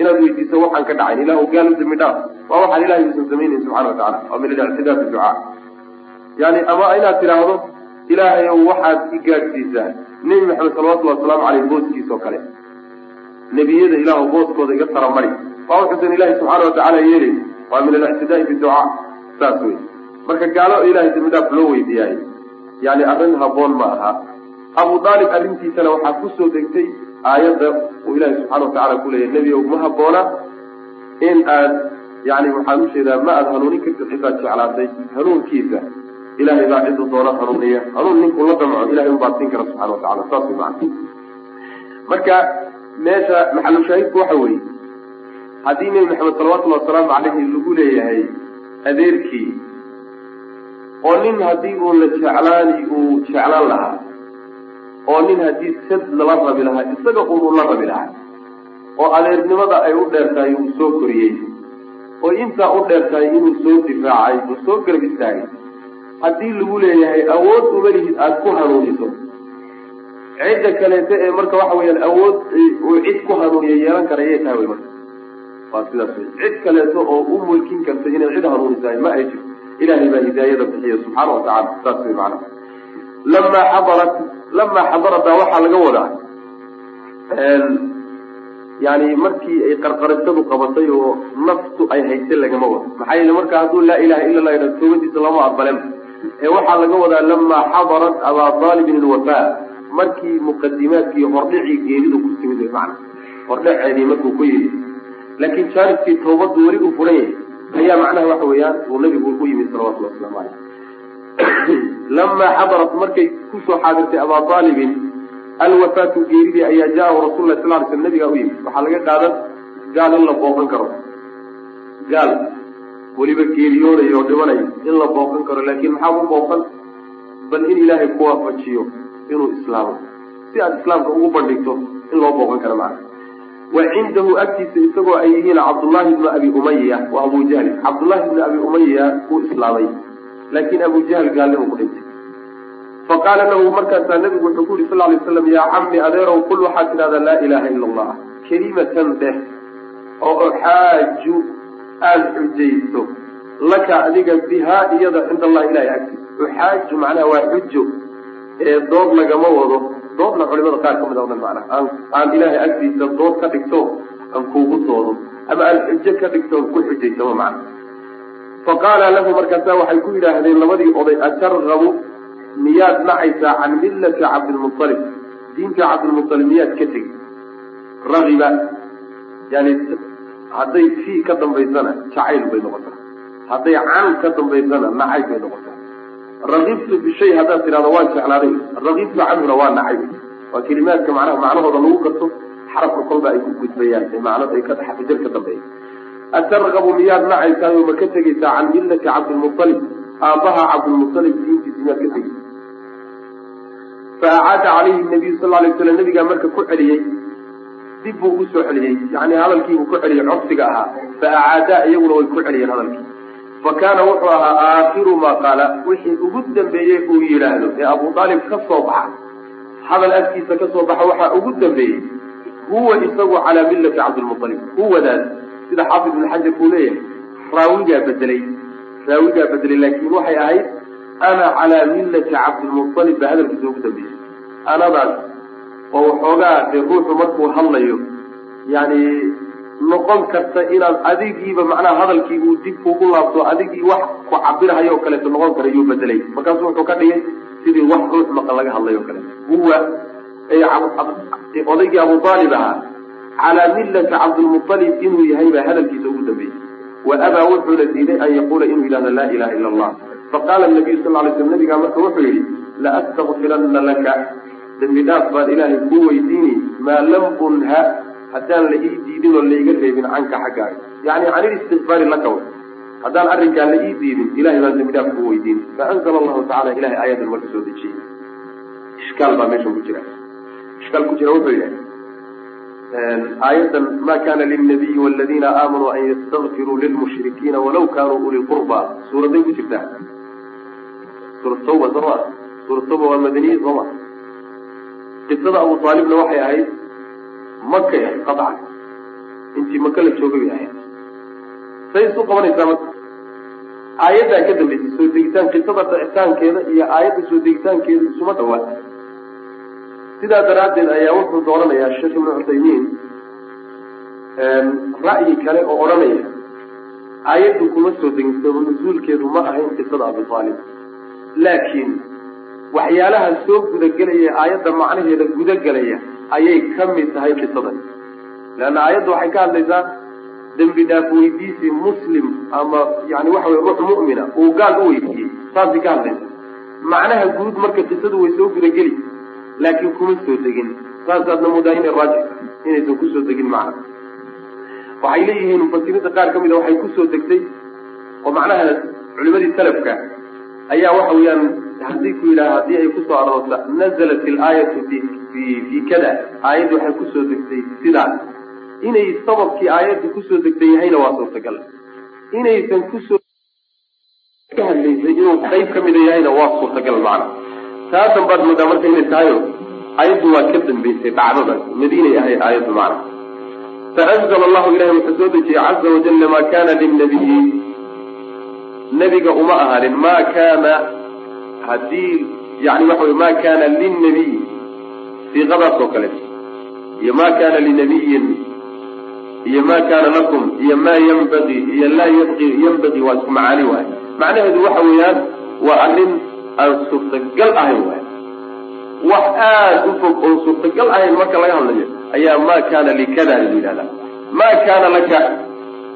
inaad weydiiso waxaan ka dhacayn ilahu gaal u dembi dhaaf waa waxaan ilahay uusan samaynayn subxana watacala waa min alictidaa biducaa yani ama inaad tidhaahdo ilaahay ow waxaad i gaadhsiisaa. Nebi maxamed salawatullahi wasalaamu caleyh booskiisa oo kale. Nebiyada ilaahu booskooda iga taramari waa wuxuusan ilaahay subxaana watacaala yeelayn waa min alictidaai biducaa saas wey marka gaalo ilahay dembi dhaaf loo weydiiyaayo yani arrin habboon ma aha. Abu aalib arrintiisana waxaa ku soo degtay aayadda uu ilaahay subxana watacala ku leeyahy nebi ow ma habboona in aad yani waxaan u jeedaa ma aad hanuunin kartid ciddaad jeclaatay. Hanuunkiisa ilahay baa ciddu doona hanuuniya. Hanuun ninkuu la damco ilahay unbaa siin kara subxana watacala saas way marka meesha maxalushaahidku waxa weeye haddii nebi maxamed salawatullahi wasalaamu caleyhi lagu leeyahay adeerkii oo nin haddii uu la jeclaani uu jeclaan lahaa oo nin haddii sad lala rabi lahaa isaga un uu la rabi lahaa oo adeernimada ay u dheer tahay uu soo koriyey oo intaa u dheer tahay inuu soo difaacay uu soo garab istaagay haddii lagu leeyahay awood uma lihid aada ku hanuuniso. Cidda kaleeta ee marka waxa weyaan awood uu cid ku hanuuniya yeelan kara yay tahay wy marka. Waa sidaas wey cid kaleeto oo u mulkin karta inay cid hanuunisahay ma ay jirto. Ilahay baa hidaayada bixiya subxaana watacala saas wey macana lamaa xadarat lamaa xadarat baa waxaa laga wadaa yani markii ay qarqarashadu qabatay oo naftu ay haysay lagama wado maxaa yeele marka hadduu laa ilaha illa lah yidhah toobadiisa lama aqbalen ee waxaa laga wadaa lamaa xadarat abaa aalibin ilwafa markii muqadimaadkii hordhicii geeridu ku timid wy macana hordhaceedii markuu ku yidhi laakiin jaanibkii tawbadu weli uu furan ayaa macnaha waxa weeyaan uu nabigu u yimid salawatullah waslamu caleyh lamaa xadarat markay ku soo xaadirtay abaa aalibin alwafaatu geeridii ayaa jaahu rasul lah sal ly sl nabigaa u yimid. Waxaa laga qaadan gaal in la booqan karo. Gaal weliba geeriyoonayo oo dhimanayo in la booqan karo laakiin maxaa u booqan? Bal in ilaahay ku waafajiyo inuu islaamo. Si aad islaamka ugu bandhigto in loo booqan karo macana wa cindahu agtiisa isagoo ay yihiin cabdullaahi ibnu abi umaya wa abu jahli cabdullaahi ibnu abi umaya uu islaamay laakiin abu jahl gaalnimo ku dhintay. Faqaala lahu markaasaa nabigu wuxuu ku yihi sal lay slam yaa cami adeerow qul waxaad tidhahdaa laa ilaha ila allah kelimatan deh oo uxaaju aada xujayso laka adiga bihaa iyada cinda allahi ilahay agtiisa uxaaju macnaha waa xujo ee dood lagama wado. Doodna culimada qaar ka mid a dhan macnaha aan ilaahay agtiisa dood ka dhigto aan kuugu doodo ama aan xujo ka dhigto aan ku xujaysamo macna faqaala lahu markaasaa waxay ku yidhaahdeen labadii oday atargabu miyaad nacaysaa can millati cabdilmualib diinta cabdilmualib miyaad ka tegi? Ragiba yani hadday fii ka dambaysana jacayl bay noqotaa hadday can ka dambaysana nacayb bay noqotaa ragibtu bishay haddaad tidhahdo waan jeclaaday. Ragibtu canhuna waa nacayb waa kelimaadka macnaha macnahooda lagu garto xarabka kolba ay ku gudbayaan ee macno ay ka jar ka dambeeya atargabu miyaad nacaysaayo ma ka tegaysaa can millati cabdilmualib aabbaha cabdilmualib diintiisa miyaad ka tegaysa fa acaada calayhi nabiyu sal lay slam nabigaa marka ku celiyey dib buu ugu soo celiyey yani hadalkiibuu ku celiyey codsiga ahaa fa acaadaa iyaguna way ku celiyeen hadalkii fa kaana wuxuu ahaa aakhiru maa qaala wixii ugu dambeeyey uu yidhaahdo ee abu aalib ka soo baxa hadal afkiisa ka soo baxa waxaa ugu dambeeyey huwa isagu calaa millati cabdilmualib huwadaas sida xaafid ibn xajar uu leeyahay raawigaa bedelay. Raawigaa bedelay laakiin waxay ahayd ana calaa millati cabdilmualib baa hadalkiisa ugu dambeeyey anadaas oo waxoogaa dee ruuxu markuu hadlayo yani noqon karta inaad adigiiba macnaha hadalkiibu dib kugu laabto adigii wax ku cabirhayo o kaleeto noqon kara yuu bedelay. Markaasu wuxuu ka dhigay sidii wax ruux maqan laga hadlay o kaleeto huwa odaygii abu aalib ahaa calaa millati cabdilmualib inuu yahay baa hadalkiisa ugu dambeeyey wa abaa wuxuuna diiday an yaquula inuu yidhahdo laa ilaha ila allah faqaala nabiyu sal lay sl nabigaa marka wuxuu yidhi laastakfirana laka dembi dhaaf baan ilaahay kuu weydiini maa lam unha haddaan la ii diidin oo laiga reebin canka xaggaaga yani can ilistikfaari laka way haddaan arrinkaa la ii diidin ilahay baan dembi dhaaf kuu weydiini faanzala allahu tacala ilahay aayadan marka soo dejiyey ishkaal baa meeshan ku jira ishkaal ku jira wuxuu yidhaha aayadan ma kana lilnabiyi waladiina aamanuu an yastakfiruu lilmushrikiina walaw kanuu uli qurba suuraday ku jirtaa. Suurat tawba sooma suurat tawba waa madaniye sooma qisada abu aalibna waxay ahayd makay ahayd qaطcan intii maka la joogay bay ahayd. Say isu qabanaysaa marka aayaddaa ka dambaysay soo degitaan qisada dhicitaankeeda iyo aayadda soo degitaankeeda isuma dhawaa sidaa daraaddeed ayaa wuxuu dooranayaa sheekh ibnu cuthaymiin ra'yi kale oo odhanaya aayaddu kuma soo degin sabab nusuulkeedu ma ahayn qisada abu aalib laakiin waxyaalaha soo gudagelaya aayadda macnaheeda gudagelaya ayay ka mid tahay qisadan. Leanna aayadda waxay ka hadlaysaa dembi dhaaf weydiisi muslim ama yani waxa wey ruux mu'mina uu gaal u weydiiyey saasay ka hadlaysa macnaha guud marka qisadu way soo gudageli laakiin kuma soo degin. Saasaadna moodaa inay raajix inaysan ku soo degin macna waxay leeyihiin mufasiriinta qaar ka mida waxay ku soo degtay oo macnaha culimadii salafka ayaa waxa weeyaan haddii ku yidhaha haddii ay ku soo aroorta nazalat ilaayatu fi fi fi kada. Aayaddu waxay ku soo degtay sidaas inay sababkii aayadda ku soo degtay yahayna waa suurtagal. Inaysan ku soo ka hadlaysay inuu qayb ka mida yahayna waa suurtagal macna taa dambaad moodaa marka inay tahayo aayaddu waa ka dambeysay dhacdadan madiinay ahayd aayaddu macna faanzla allahu ilahi wuxuu soo dejiyey caza wajala maa kana lilnabiyi nebiga uma ahaanin ma kana haddii yani waxa wey ma kana lilnabiyi siiqadaas oo kale iyo ma kana linabiyin iyo ma kana lakum iyo ma yanbagi iyo laa yabqi yanbagi waa isku macaani waay macnaheedu waxa weeyaan waa arrin aan suurtagal ahayn wax aada u fog oon suurtagal ahayn marka laga hadlayo ayaa ma kana likada la yidhahdaa ma kana laka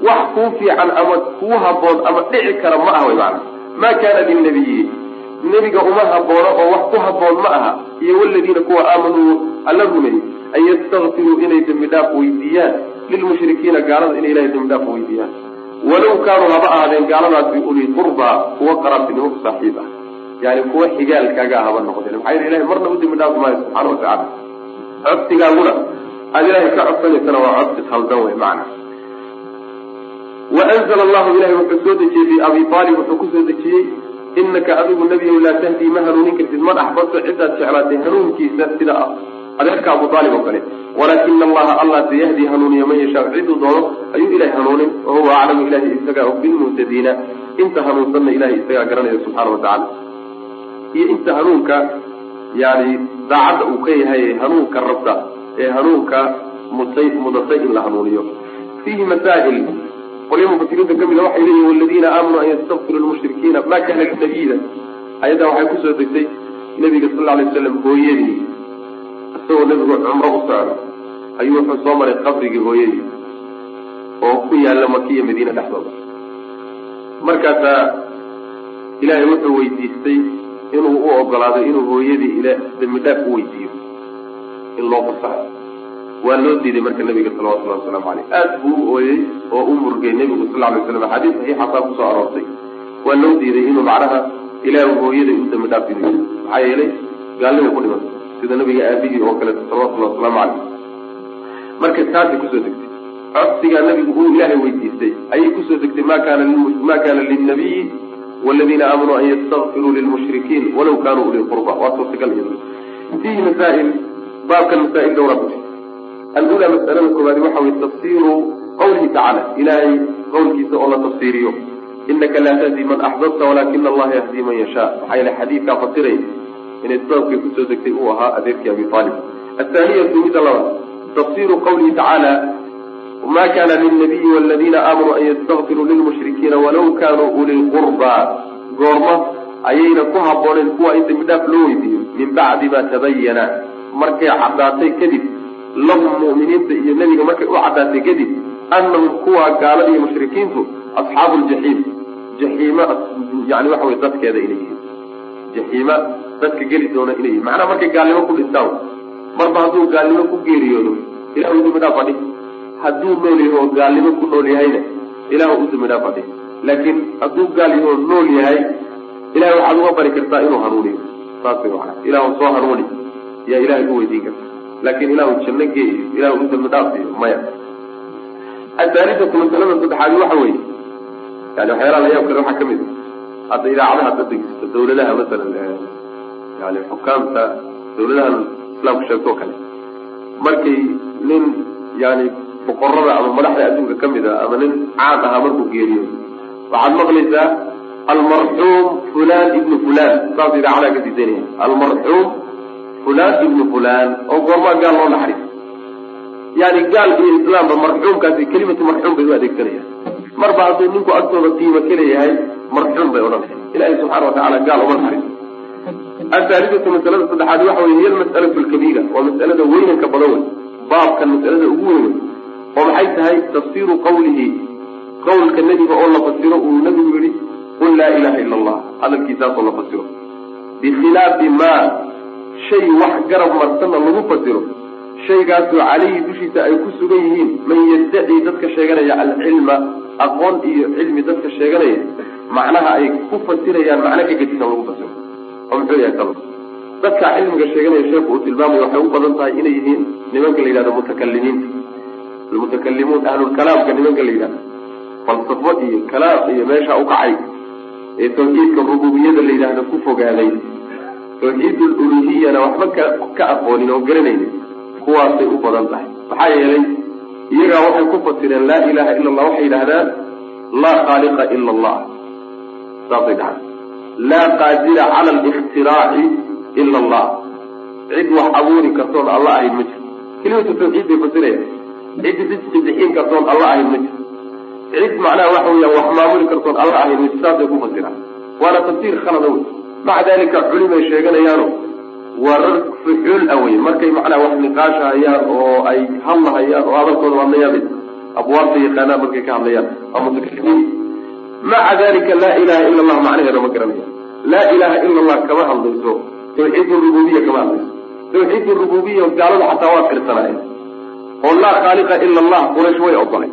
wax kuu fiican ama kuu haboon ama dhici kara ma aha way maana ma kana lilnabiyi nebiga uma haboono oo wax ku haboon ma aha. Iyo waladiina kuwa aamanuu alla rumeeyey an yastakfiruu inay dembi dhaaf weydiiyaan. Lilmushrikiina gaalada inay ilahay dembi dhaaf weydiiyaan. Walow kaanuu haba ahaadeen gaaladaasi uli qurbaa kuwa qaraabtinimo ku saaxiib ah yani kuwa xigaalkaaga haba noqdeen maxaa yele ilahay marna u dembi dhaafi maayo subxaana watacala codsigaaguna aada ilahay ka codsanaysana waa codsi khaldan wey macna. Waanzla allahu ilahay wuxuu soo dejiyey fi abi aalib wuxuu ku soo dejiyey inaka adigu nebiyow laa tahdii ma hanuunin kartid. Ma dhaxbaso cidaad jeclaatay hanuunkiisa sida adeerka abu aalib oo kale walaakina allaha allah sayahdi hanuuniya man yashaa. Ciduu doono ayuu ilahay hanuunin wahuwa aclamu ilahi isagaa bilmuhtadiina inta hanuunsanna ilahay isagaa garanaya subxaana watacala iyo inta hanuunka yani daacadda uu ka yahay hanuunka rabta ee hanuunka mutay mudatay in la hanuuniyo. Fiihi masaa'il qolya mufasiriinta ka mida waxay leeyihiin waladiina aamanuu an yastakfiru lmushrikiina. Ma kana linabiyida ayaddaa waxay ku soo degtay nabiga sal alay waslam hooyadii. Isagoo nebigu cumro u socdo ayuu wuxuu soo maray qabrigii hooyadii oo ku yaalla makiya madiina dhexdooda. Markaasaa ilaahay wuxuu weydiistay inuu u ogolaado inuu hooyadii ila dembi dhaaf u weydiiyo in loo fasaxo. Waa loo diiday marka nabiga salawatullahi wasalaamu caleyh aad buu u ooyey oo u murgay nebigu sal alay waslam axaadiis saxiixasaa ku soo aroortay. Waa loo diiday inuu macnaha ilaahu hooyaday u dembi dhaaf idiyo maxaa yeelay gaalnima ku dhiman sida nabiga aabihii oo kaleeto salawatullahi wasalaamu caleyh marka taasay ku soo degtay. Codsigaa nabigu uu ilaahay weydiistay. Ayay ku soo degtay ma kana ma waladiina aamanuu an yastakfiruu lilmushrikiin walaw kanuu uli qurba waa suurtagal fiihi masaa'il baabkan masaa'il dhowra ku alula masalada koowaadi waxa weye tafsiru qawlihi tacala ilahay qawlkiisa oo la tafsiiriyo inaka laa tahdi man axbabta walakina allaha yahdi man yashaa maxaa yeele xadiidkaa fasiraya inay sababkay ku soo degtay uu ahaa adeerkii abi aalib athaaniyatu mida labaad tafsiru qawlihi tacaala ma kana lilnabiyi waladiina aamanuu an yastakfiruu lilmushrikiina walaw kanuu uli qurba goorma ayayna ku habooneen kuwa in dembi dhaaf loo weydiiyo min bacdi ma tabayana markay caddaatay kadib lahum mu'miniinta iyo nebiga markay u caddaatay kadib annahum kuwa gaalada iyo mushrikiintu asxaabu ljaxiim jaxiima yani waxa weye dadkeeda inay yihiin jaxiima dadka geli doona inay yihiin macnaha markay gaalnimo ku dhintaan marba hadduu gaalnimo ku geeriyoodo ilah u dembi dhaaf fadhi hadduu nool yaho gaalnimo ku nool yahayna ilah u dembi dhaaf fadhi laakiin hadduu gaal yaho nool yahay ilahay waxaad uga bari kartaa inuu hanuuniyo saas way ilahu soo hanuuni. Yaa ilahay u weydiin karta. Laakiin ilahu janno geeyo ilahu u dambi dhaaf maya. Athaalithatu masalada saddexaadi waxa weeye. Yani waxyaalaha la yaab kale waxaa ka mid a hadda idaacadaha hadda degsisto dawladaha masalan yani xukaamta dawladahan islaamku sheegto o kale. Markay nin yani boqorada ama madaxda adduunka ka mid a ama nin caan ahaa markuu geeriyo. Waxaad maqlaysaa almarxuum fulan ibnu fulan saas idaacadaha ka siisanaya almarxuum fulan ibnu fulan oo goormaa gaal loo naxariis. Yani gaal iyo islaamba marxuumkaasi kelimatu marxuum bay u adeegsanayaan. Marba hadduu ninku agtooda qiimo kaleeyahay marxuum bay odhanaya ilahi subxana watacala gaal uma naxariis. Athaalidatu masalada saddexaad waxa wey hiy almas'alatu lkabiira waa mas'alada weynanka badan wey baabkan mas'alada ugu weyn wey oo maxay tahay tafsiru qawlihi. Qawlka nebiga oo la fasiro uu nebigu yihi qul laa ilaha ila allah hadalkiisaasoo la fasiro. Bikhilaafi ma shay wax garab marsanna lagu fasiro. Shaygaasoo calayhi dushiisa ay ku sugan yihiin man yaddaci dadka sheeganaya alcilma aqoon iyo cilmi dadka sheeganaya macnaha ay ku fasirayaan macno ka gedisan lagu fasiro. Oo muxuu yahay sabab dadka cilmiga sheeganaya sheekhu uu tilmaamaya waxay u badan tahay inay yihiin nimanka la yidhahdo mutakalimiinta almutakalimuun ahlulkalaamka nimanka la yidhahdo falsafo iyo kalaam iyo meesha ukacay ee tawxiidka rububiyada la yidhaahdo ku fogaaday tawxiid luluhiyana waxba ka aqoonin oo garanaynin kuwaasay u badan tahay maxaa yeelay iyagaa waxay ku fasireen laa ilaha ila allah waxay yidhahdaan laa khaaliqa ila allah saasay dhahan laa qaadira cala alikhtiraaci ila allah cid wax abuuri kartoon alla ahayn ma jiro kelimatu tawxiid bay fasiraya cid risqi bixin kartoon alla ahayn ma jiro. Cid macnaha waxa weeyaan wax maamuli kartoon alla ahayn ma jiro saasay ku fasiraan. Waana tafsiir khalada wey maca dalika culimay sheeganayaano. Waa rar fuxuul ah wey markay macnaha wax niqaashahayaan oo ay hadlahayaan oo hadalkooda hadlayaan abwaabta yaqaanaan markay ka hadlayaan. Mutakaliimiin maca dalika laa ilaha ila allah macnaheeda ma garanaya laa ilaha ila allah kama hadlayso. Tawxiid rububiya kama hadlayso. Tawxiid rububiya gaalada xataa waa qirsanaayeen oo laa khaaliqa ila allah quraysh way ogolay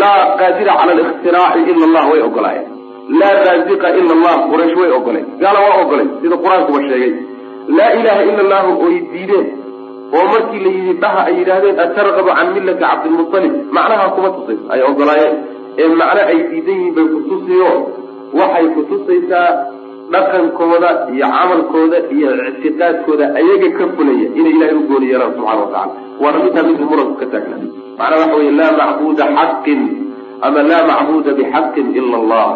laa qaadira cala alikhtiraaci ila allah way ogolaayeen laa raaziqa ila allah quraysh way ogolay gaala waa ogolay sida qur'aankuba sheegay. Laa ilaha ila allahu oy diideen oo markii la yidhi dhaha ay yidhaahdeen atargabu can millati cabdilmutalib macnaha kuma tusayso ay ogolaayeen. Ee macno ay diidan yihiin bay kutusiyo waxay kutusaysaa dhaqankooda iyo camalkooda iyo ictiqaadkooda ayaga ka fulaya inay ilahay u gooni yeelaan subxana watacala waana midtaa midka muranku ka taagna macnaha waxa weye laa macbuuda xaqin ama laa macbuuda bixaqin ila allah.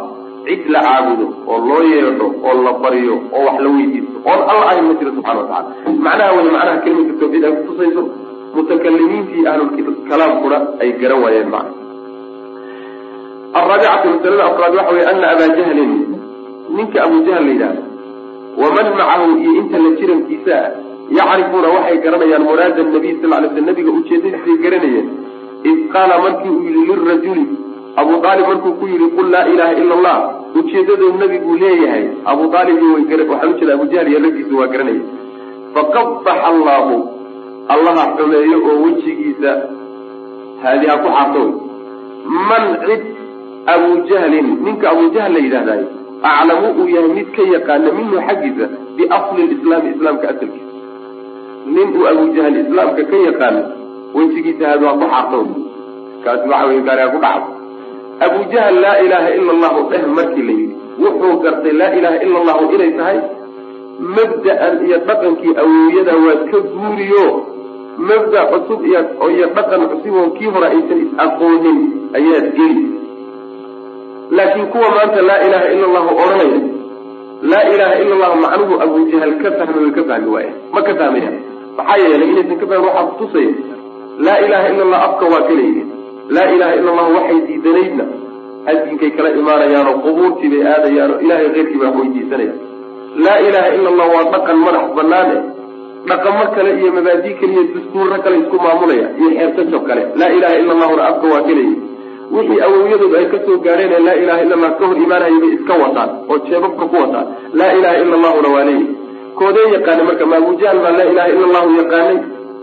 Cid la caabudo oo loo yeedho oo la baryo oo wax la weydiisto oon alla ahayn ma jiro subxana watacala macnaha wey macnaha kelimatu tawxiid ay kutusayso mutakalimiintii ahlulkalaamkuna ay garan waayeen macna. Araabicatu masalada afraad waxa weye ana abaa jahlin ninka abu jahl la yidhahdo waman macahu iyo inta la jirankiisa ah yacrifuuna waxay garanayaan muraada nabiy sal lay sl nabiga ujeedadiisay garanayeen. Id qaala markii uu yihi lirajuli abu aalib markuu ku yihi qul laa ilaha ila allah ujeedaduu nabigu leeyahay abu aalib waxaan ujeeda abu jahl iyo raggiisu waa garanaya faqabaxa allahu allaha xumeeyo oo wejigiisa haadiha ku xaarto man cid abu jahlin ninka abu jahl la yidhahdaay aclamu uu yahay mid ka yaqaana minhu xaggiisa biasli lislaami islaamka asalkiisa. Nin uu abu jahl islaamka ka yaqaano wejigiisa haad waa ku xaarto kaasi waxa wey gaariga ku dhacdo. Abu jahl laa ilaha ila allahu dheh markii la yidhi wuxuu gartay laa ilaha ila allahu inay tahay mabda'an iyo dhaqankii awowyada waad ka guuriyo. Mabda cusub iyo dhaqan cusub kii hore aysan is aqoonin ayaad geli laakiin kuwa maanta laa ilaha ila allahu odhanaya laa ilaha ila allahu macnuhu abu jahal ka fahmay ka fahmi waaya ma ka fahmaya maxaa yeelay inaysan ka fahmin waxaa kutusaya laa ilaha ila allah afka waa kalayidhi laa ilaha ila allahu waxay diidanaydna addinkay kala imaanayaanoo qubuurtii bay aadayaanoo ilahay keyrkii baa weydiisanaya. Laa ilaha ila allah waa dhaqan madax banaan eh dhaqamo kale iyo mabaadi kale iyo dastuurro kale isku maamulaya iyo xeertajab kale. Laa ilaha ila allahuna afka waa kalayidhi wixii awowyadoodu ay ka soo gaadheen ee laa ilaha illa allah ka hor imaanaya bay iska wataan oo jeebabka ku wataan. Laa ilaha ila allahuna waa leeyihi koodee yaqaanay marka ma abu jahl baa laa ilaha ila allahu yaqaanay?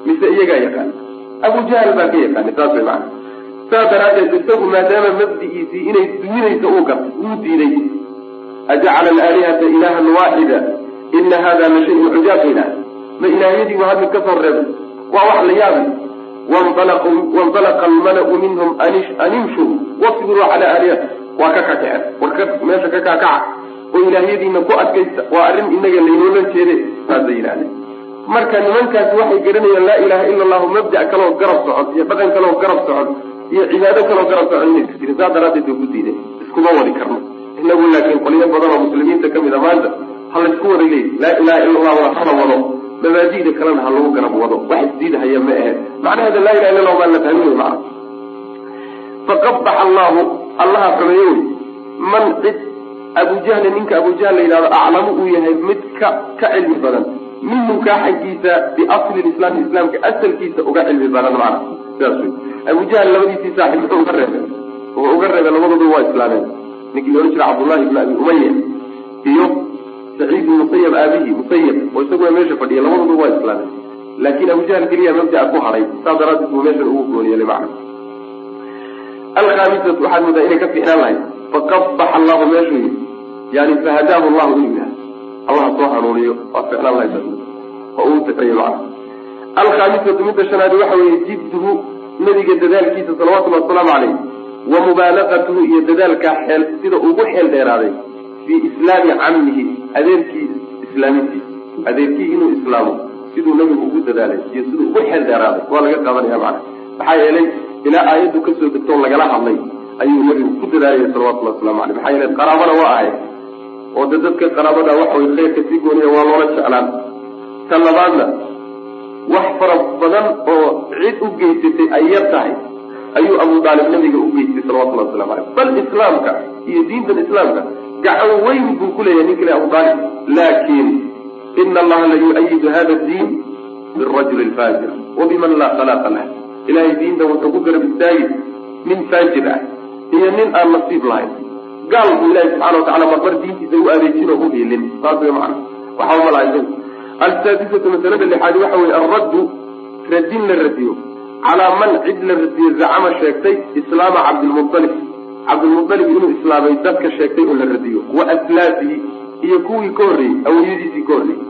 Mise iyagaa yaqaanay? Abu jahl baa ka yaqaanay saas way macana saas daraaddeed isagu maadaama mabdi'iisii inay duminayso uu gartay uu diiday ajacala alaalihata ilahan waaxida ina hada la shayun cujaab bayna ma ilaahyadii waa hadda ka soo reebay? Waa wax la yaabi waindalaqa almalau minhum an imshuu wasbiruu calaa aalihati waa ka kakaceen warka meesha ka kaakaca oo ilaahyadiina ku adkaysta waa arrin inaga laynoolan jeede saasay yidhahdeen marka nimankaasi waxay garanayaan laa ilaha ila allahu mabda' kaloo garab socod iyo dhaqan kaloo garab socod iyo cibaado kaloo garab socod inaysa jirin saas daraaddeed bay ku diideen iskuma wadi karno inagu laakiin qolyo badan oo muslimiinta ka mid a maanta ha laysku wada leeyi laa ilaha ila allah waa hala wado mabaadida kalena ha lagu garab wado. Wax isdiidhaya ma ahe. Macnaheeda laa ilaha illa allah baa la fahmi wey macna faqabaxa allahu allaha xumeeye wey man cid abu jahli ninka abu jahl la yidhahdo aclamu uu yahay mid ka ka cilmi badan. Minhu kaa xaggiisa biasli lislaami islaamka asalkiisa uga cilmi badan macna sidaas wey abu jahl labadiisii saaxib muxuu uga reebay? Wuxuu uga reebay labadooda waa islaameen. Ninkii la odhan jira cabdullahi ibn abi umaya iyo saciid ibn musayab aabihii musayab oo isaguna meesha fadhiya labadooda waa islaameen laakiin abu jahl keliya mabda'a ku hadhay saas daraaddeed buu meeshan ugu gooniyelay macna alkhaamisatu waxaad moodaa inay ka fiicnaan lahayd faqabaxa allahu meeshuu yidhi yani fahadaahu allahu inuu yahay allah soo hanuuniyo waa ficnaan lahayd oo uu taxeeye macna alkhaamisatu midda shanaadi waxa weeye jidduhu nabiga dadaalkiisa salawatullahi wasalaamu caleyh wa mubaalaqatuhu iyo dadaalkaa sida ugu xeel dheeraaday fii islaami cammihi adeerkii islaamintiisa adeerkii inuu islaamo siduu nabigu ugu dadaalay iyo siduu ugu xeel dheeraaday waa laga qaadanaya macana maxaa yeelay ilaa aayaddu ka soo degtoo lagala hadlay ayuu nabigu ku dadaalaya salawatullahi waslamu aleyh maxaa yeele qaraabana waa ahayd oo de dadka qaraabada waxa way khayrka si gooniya waa loola jeclaan. Ta labaadna wax fara badan oo cid u geysatay ay yar tahay ayuu abu daalib nabiga u geystay salawatullahi waslamu aleyh bal islaamka iyo diintan islaamka gacan weyn buu ku leeyahay ninka le abu daalib laakiin ina allaha la yu-ayidu hada diin birajuli lfaajir wabiman laa khalaqa lah. Ilahay diintan wuxuu ku garab istaagi nin faajir ah iyo nin aan nasiib lahayn. Gaal buu ilahi subxana watacala marmar diintiisa u adeejin oo u hiilin saas way macana waxaa umalaha isagu alsaadisatu masalada lixaadi waxa weye alraddu radin la radiyo. Calaa man cid la radiyo zacama sheegtay islaama cabdilmualib cabdilmualib inuu islaamay dadka sheegtay oo la radiyo. Wa aslaafihi iyo kuwii ka horreeyey awliyadiisii ka horreeyey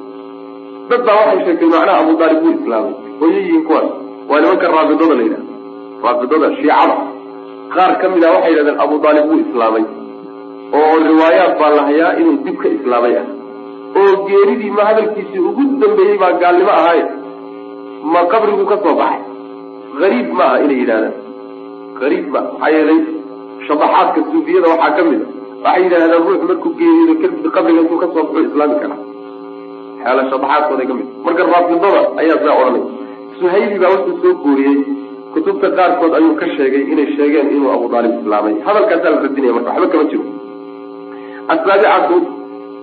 dad baa waxay sheegtay macnaha abu daalib wuu islaamay hooyayihiin kuwaas. Waa nimanka raafidada la yidhaha raafidada shiicada. Qaar ka mid ah waxay yidhahdeen abu daalib wuu islaamay. Oo riwaayaad baa la hayaa inuu dib ka islaamay ah. Oo geeridii ma hadalkiisii ugu dambeeyey baa gaalnimo ahaaye ma qabrigu ka soo baxay? Hariib ma aha inay yidhahdaan hariib ma maxaa yeelay shabaxaadka suufiyada waxaa ka mid a. Waxay yidhahdaan ruux markuu geeriyo kadib qabriga intuu ka soo baxo islaami karaa xeela shabaxaadkooda ka mid marka raafidada ayaa saa odhanay. Suhayli baa wuxuu soo guuriyey. Kutubta qaarkood ayuu ka sheegay inay sheegeen inuu abu daalib islaamay. Hadalkaasaa la radinaya marka waxba kama jiro. Asaabicatu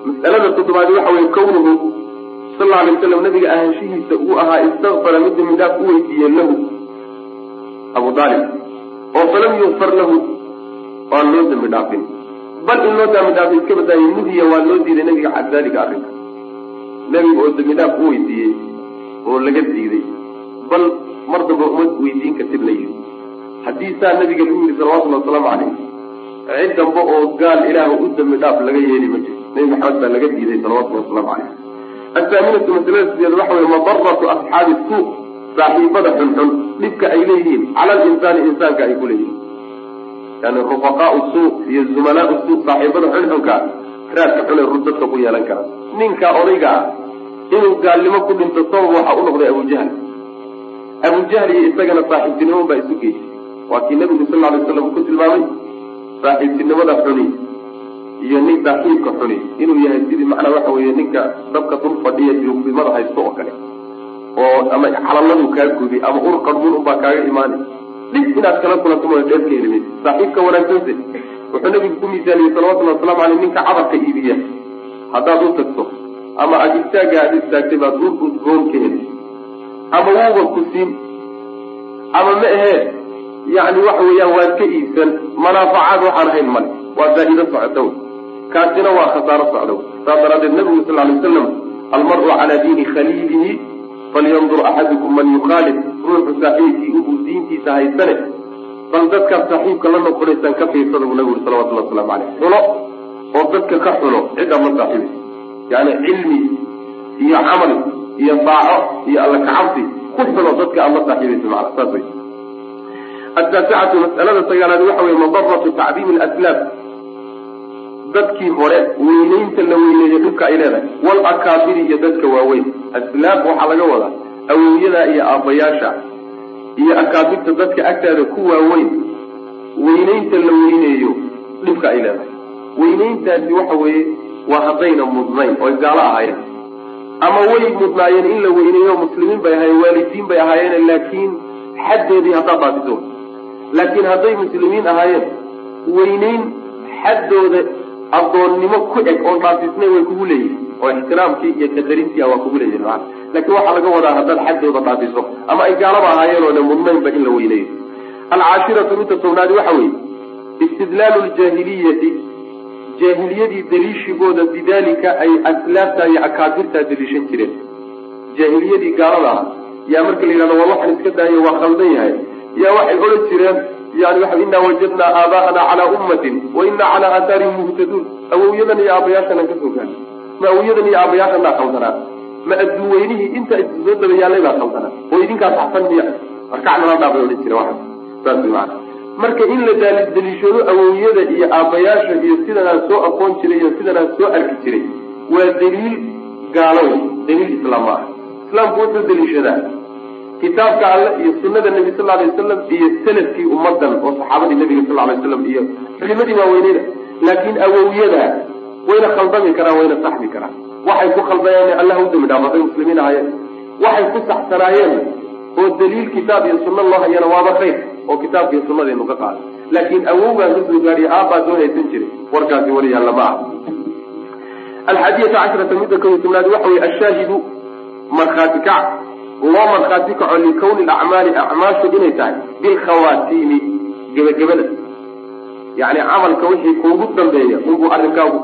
mas'alada toddobaadi waxa weye kawnuhu sal alay waslam nabiga ahaanshihiisa uu ahaa istakfara mid dambi dhaaf u weydiiyey lahu abu daalib oo falam yukfar lahu waan loo dambi dhaafin. Bal in loo dambi dhaafay iska badaaye nuhiya waa loo diiday nabiga can dalika arrinka. Nabiga oo dambi dhaaf u weydiiyey oo laga diiday. Bal mar damba uma weydiin kartid la yidhi. Haddii saa nabiga lagu yidhi salawatullhi wasalaamu calayh cid damba oo gaal ilaah u dambi dhaaf laga yeeli ma jiro nebi maxamed baa laga diiday salawatullhi wasalaamu calayh athaaminatu masalada sideed waxa weye madaratu asxaabi suu saaxiibada xunxun dhibka ay leeyihiin cala alinsaani insaanka ay ku leeyihiin yani rufaqaau suu iyo zumalaau suu saaxiibada xunxunka raadka xun ee dadka ku yeelan kara. Ninka odayga ah inuu gaalnimo ku dhinto sabab waxa u noqday abujahl abujahl iyo isagana saaxiibtinimo baa isu geysay. Waa kii nabigu sal alay slam ku tilmaamay saaxiibtinimada xuni iyo nin saaxiibka xuni. Inuu yahay sidii macnaa waxa weeye ninka dabka dul fadhiya duugdimada haysto oo kale. Oo ama calaladu kaa gubi ama ur qadhmun unbaa kaaga imaanay dhib inaad kala kulanto mooya dheer ka heli maysa saaxiibka wanaagsanse wuxuu nabigu ku miisaaliyey salawatullhi waslamu aleyh ninka cadarka iibiya. Haddaad u tagto ama aada istaagga aada istaagtay baad ur udgoon ka heli. Ama wuuba ku siin. Ama ma ahee yani waxa weeyaan waad ka iibsan manaafacaad waxaan ahayn male. Waa faa'iido socota wey kaasina waa khasaaro socda wey saas daraaddeed nabigu sal alay waslam almaru calaa diini khaliilihi falyandur axadukum man yukhaalif ruuxu saaxiibkii ubuu diintiisa haysane bal dadkaad saaxiibka la noqonaysaan ka fiirsada buu nabigu uri salawatullah waslamu caleyh xulo oo dadka ka xulo ciddaad la saaxiibaysa yani cilmi iyo camal iyo daaco iyo alla kacabsi ku xulo dadka aad la saaxiibaysa macana saas wey ataasicatu mas'alada sagaalaad waxa weye madaratu tacdiimi alaslaab dadkii hore weynaynta la weyneeyo dhibka ay leedahay. Walakaabiri iyo dadka waaweyn. Aslaab waxaa laga wadaa awowyada iyo aabbayaasha iyo akaabirta dadka agtaada ku waaweyn. Weynaynta la weyneeyo dhibka ay leedahay. Weynayntaasi waxa weeye waa haddayna mudnayn oy gaalo ahaayeen. Ama way mudnaayeen in la weyneeyo muslimiin bay ahaayeen waalidiin bay ahaayeen laakiin xaddeedii haddaad dhaafiso laakiin hadday muslimiin ahaayeen weynayn xaddooda addoonnimo ku eg oon dhaafisnay way kugu leeyihiin oo ixtiraamkii iyo qadarintii waa kugu leeyihiin maa laakiin waxaa laga wadaa haddaad xaddooda dhaafiso ama ay gaalaba ahaayeen oo ne mudnaynba in la weyneeyo. Alcaashiratu midda tobnaadi waxa weeye istidlaalu ljaahiliyati jaahiliyadii daliishigooda bidalika ay aslaabtaa iyo akaabirtaa daliishan jireen. Jaahiliyadii gaalada ah yaa marka la yidhahdo war waxaan iska daayo waa khaldan yahay yaa waxay odhan jireen yani waxa inaa wajadnaa aabaa'ana calaa ummatin wa inaa calaa aathaarihim muhtaduun awowyadan iyo aabayaashanaan ka soo gaarnay ma awowyadan iyo aabayaashanaa khaldanaa ma adduunweynihii inta soo daba yaallay baa khaldanaa oo idinkaa saxsan miya arkac nala odhan jireen waxa saas marka in la daliishado awowiyada iyo aabbayaasha iyo sidanaan soo aqoon jiray iyo sidanaan soo arki jiray waa daliil gaalow daliil islaam ma ah islaamku wuxuu daliishadaa kitaabka alle iyo sunada nebi sal alay wasalam iyo salafkii ummadan oo saxaabadii nebiga sal alay waslam iyo culimadii waaweyneyda laakiin awowiyada wayna khaldami karaan wayna saxmi karaan. Waxay ku khaldayeen allah u dami dhaaf hadday muslimiin ahaayeen. Waxay ku saxsanaayeen oo daliil kitaab iyo sunna loo hayana waaba khayr oo kitaabka iyo sunnadeenu ka qaada laakiin awowgaan ka soo gaadhiya aabbaa soo haysan jiray. Warkaasi wali yaalla ma alxaadiyata cashrata midda kow iyo waxa weye ashaahidu markhaati loo markhaati kaco likawni acmaali acmaashu inay tahay bilkhawaatiimi gebagabada. Yani camalka wixii kuugu dambeeya unbuu arrinkaagu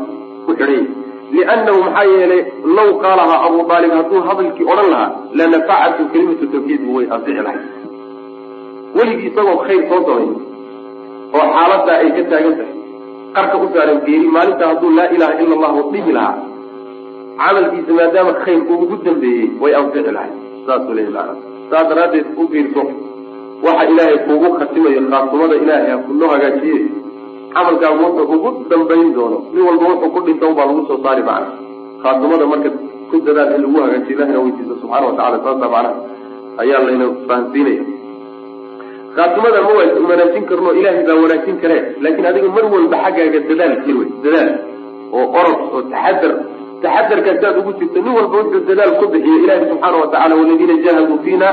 ku xidhanya liannahu maxaa yeelay law qaalahaa abu aalib hadduu hadalkii odhan lahaa lanafacatu kelimatu tawxiidbu way ansixi lahay. Weligii isagoo khayr soo samay oo xaaladaa ay ka taagan tahay qarka u saaran geeri maalinta hadduu laa ilaha ila allahu dhihi lahaa camalkiisa maadaama khayr uu ugu dambeeyey way ansixi lahay saasuu leeyahy maana saas daraaddeed u fiirso waxa ilaahay kuugu khatimayo khaatumada ilaahay ha kunoo hagaajiye camalkaagu wuxuu ugu dambayn doono. Nin walba wuxuu ku dhinta unbaa lagu soo saari macna. Khaatumada marka ku dadaal in lagu hagaajiyo ilahina weydiisa subxaana watacala saasa macnaha ayaa layna fahansiinaya. Khaatumada ma wanaajin karno ilaahay baa wanaajin karee. Laakiin adiga mar walba xaggaaga dadaal jir wey dadaal oo orod oo taxadar taxadarkaasaad ugu jirto nin walba wuxuu dadaal ku bixiyo ilahi subxaana watacala waladiina jahaduu fiina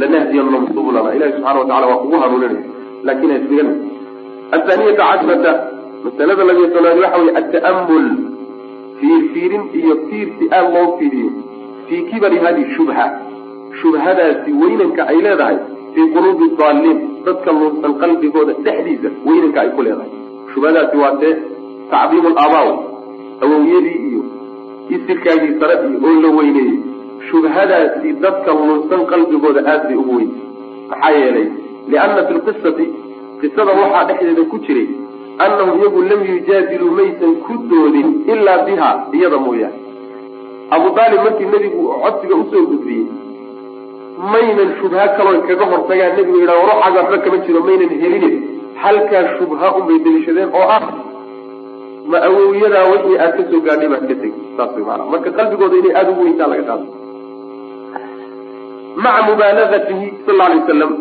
lanahdiyanahum subulana ilahi subxana watacala waa kugu hanuuninaya laakiin hasfigan athaaniyata cashrata masalada labiyo tobnaad waxa weye ata'amul fiirfiirin iyo fiirsi aad loo fiiriyo. Fii kibari hadi shubha. Shubhadaasi weynanka ay leedahay fii quluubi daaliin dadka luunsan qalbigooda dhexdiisa weynanka ay ku leedahay. Shubhadaasi waa tee tacdiimu laabaaw awowyadii iyo isirkaagii sare iyo oo la weyneeyey. Shubhadaasi dadka luunsan qalbigooda aad bay ugu weyntay maxaa yeelay lianna fi lqisati qisada waxaa dhexdeeda ku jiray annahum iyagu lam yujaadiluu maysan ku doodin ilaa biha iyada mooyaane. Abu aalib markii nebigu codsiga u soo gudbiyey maynan shubha kaloo kaga hortagaan nebigu yidha ruuxaaga waxba kama jiro maynan helinin halkaa shubha unbay deliishadeen oo ah ma awowyadaa wixii aad ka soo gaadhay baad ka tegi. Saas way maanaa marka qalbigooda inay aada ugu weyntaa laga qaado. Maca mubaalagatihi sal alay wasalam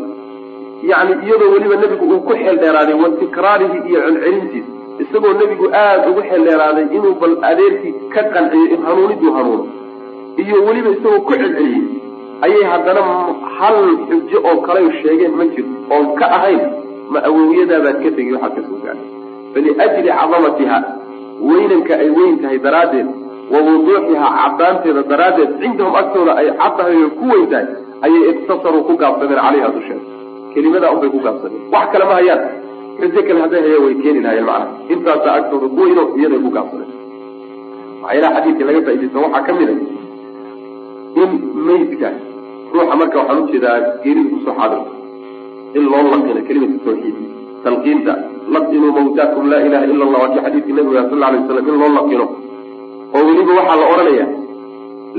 yani iyadoo weliba nebigu uu ku xeel dheeraaday wa tikraarihi iyo celcelintiisa isagoo nebigu aada ugu xeel dheeraaday inuu bal adeerkii ka qanciyo in hanuuniduu hanuuno iyo weliba isagoo ku celceliyey ayay haddana hal xujo oo kale sheegeen ma jirto. Oon ka ahayn ma awowyadaabaad ka tegi waxaad ka soo gaadhay. Faliajli cadamatiha weynanka ay weyn tahay daraaddeed wa wuduuxihaa caddaanteeda daraaddeed cindahum agtooda ay cad tahay oo ku weyn tahay ayay iktasaruu ku gaabsadeen calayha dusheeda kelimadaa unbay ku gaabsadeen. Wax kale ma hayaan. Xujo kale hadday hayaan way keeni lahayeen macnaha intaasaa agtooda ku weyno iyaday ku gaabsadeen. Waxyaalaha xadiidka laga faaidaysta waxaa ka mid a in maydka ruuxa marka waxaan u jeedaa geerida ku soo xaadirto in loo laqino kelimatu tawxiid talqiinta laqinuu mawtaakum laa ilaha ila allah waa kii xadiidkii nabiga sal alay waslam in loo laqino. Oo weliba waxaa la odhanaya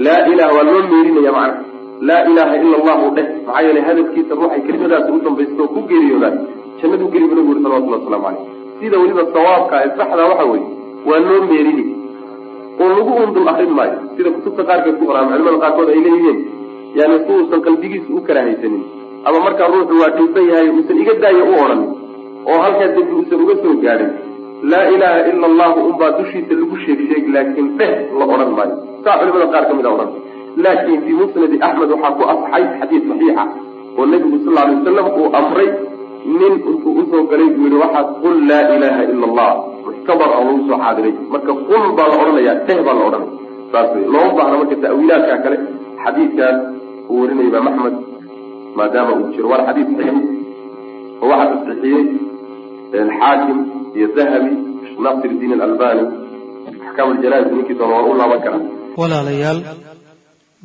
laa ilaha waa loo meerinaya macnaha laa ilaha ila allahu dheh maxaa yeelay hadafkiisa ruuxay kelimadaasi u dambaysta oo ku geeriyoodaan jannadu geli bu nabigu uri salawatullah waslamu caleyh sida weliba sawaabka ee saxda waxa weeye waa loo meerini oo lagu undul akrin maayo sida kutubta qaarkeed ku qoraan culimada qaarkood ay leeyihiin yani si uusan qalbigiisa u karaahaysanin ama markaa ruuxu waa dhilban yahay uusan iga daaya u odhanin oo halkaa dembi uusan uga soo gaadhin laa ilaha ila allahu unbaa dushiisa lagu sheeg sheeg laakiin dheh la odhan maayo. Saa culimada qaar ka mid a odhan. Laakin fii musnadi axmed waxaa ku asaxay xadiid saxiixa oo nebigu sal alay wasalam uu amray nin intuu u soo galay buu yihi waxaad qul laa ilaha ila allah muxtabar oo lagu soo xaadiray. Marka qul baa la odhanaya dheh baa la odhanaya. Saas wey looma baahna marka ta'wiilaadka kale xadiidkaas uu warinaya imaam axmed maadaama uu jiro. Waana xadiid saxiix. Oo waxaa tasxiixiyey xaakim iyo dahabi nasir diin alalbani axkaam aljanaais ninkii doona waa u laaban karaa. Walaalayaal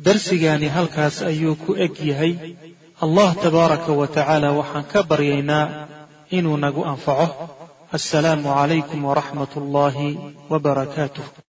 darsigaani halkaas ayuu ku eg yahay. Allah tabaaraka wa tacaala waxaan ka baryaynaa inuu nagu anfaco. Assalaamu calaykum waraxmat ullaahi wa barakaatuh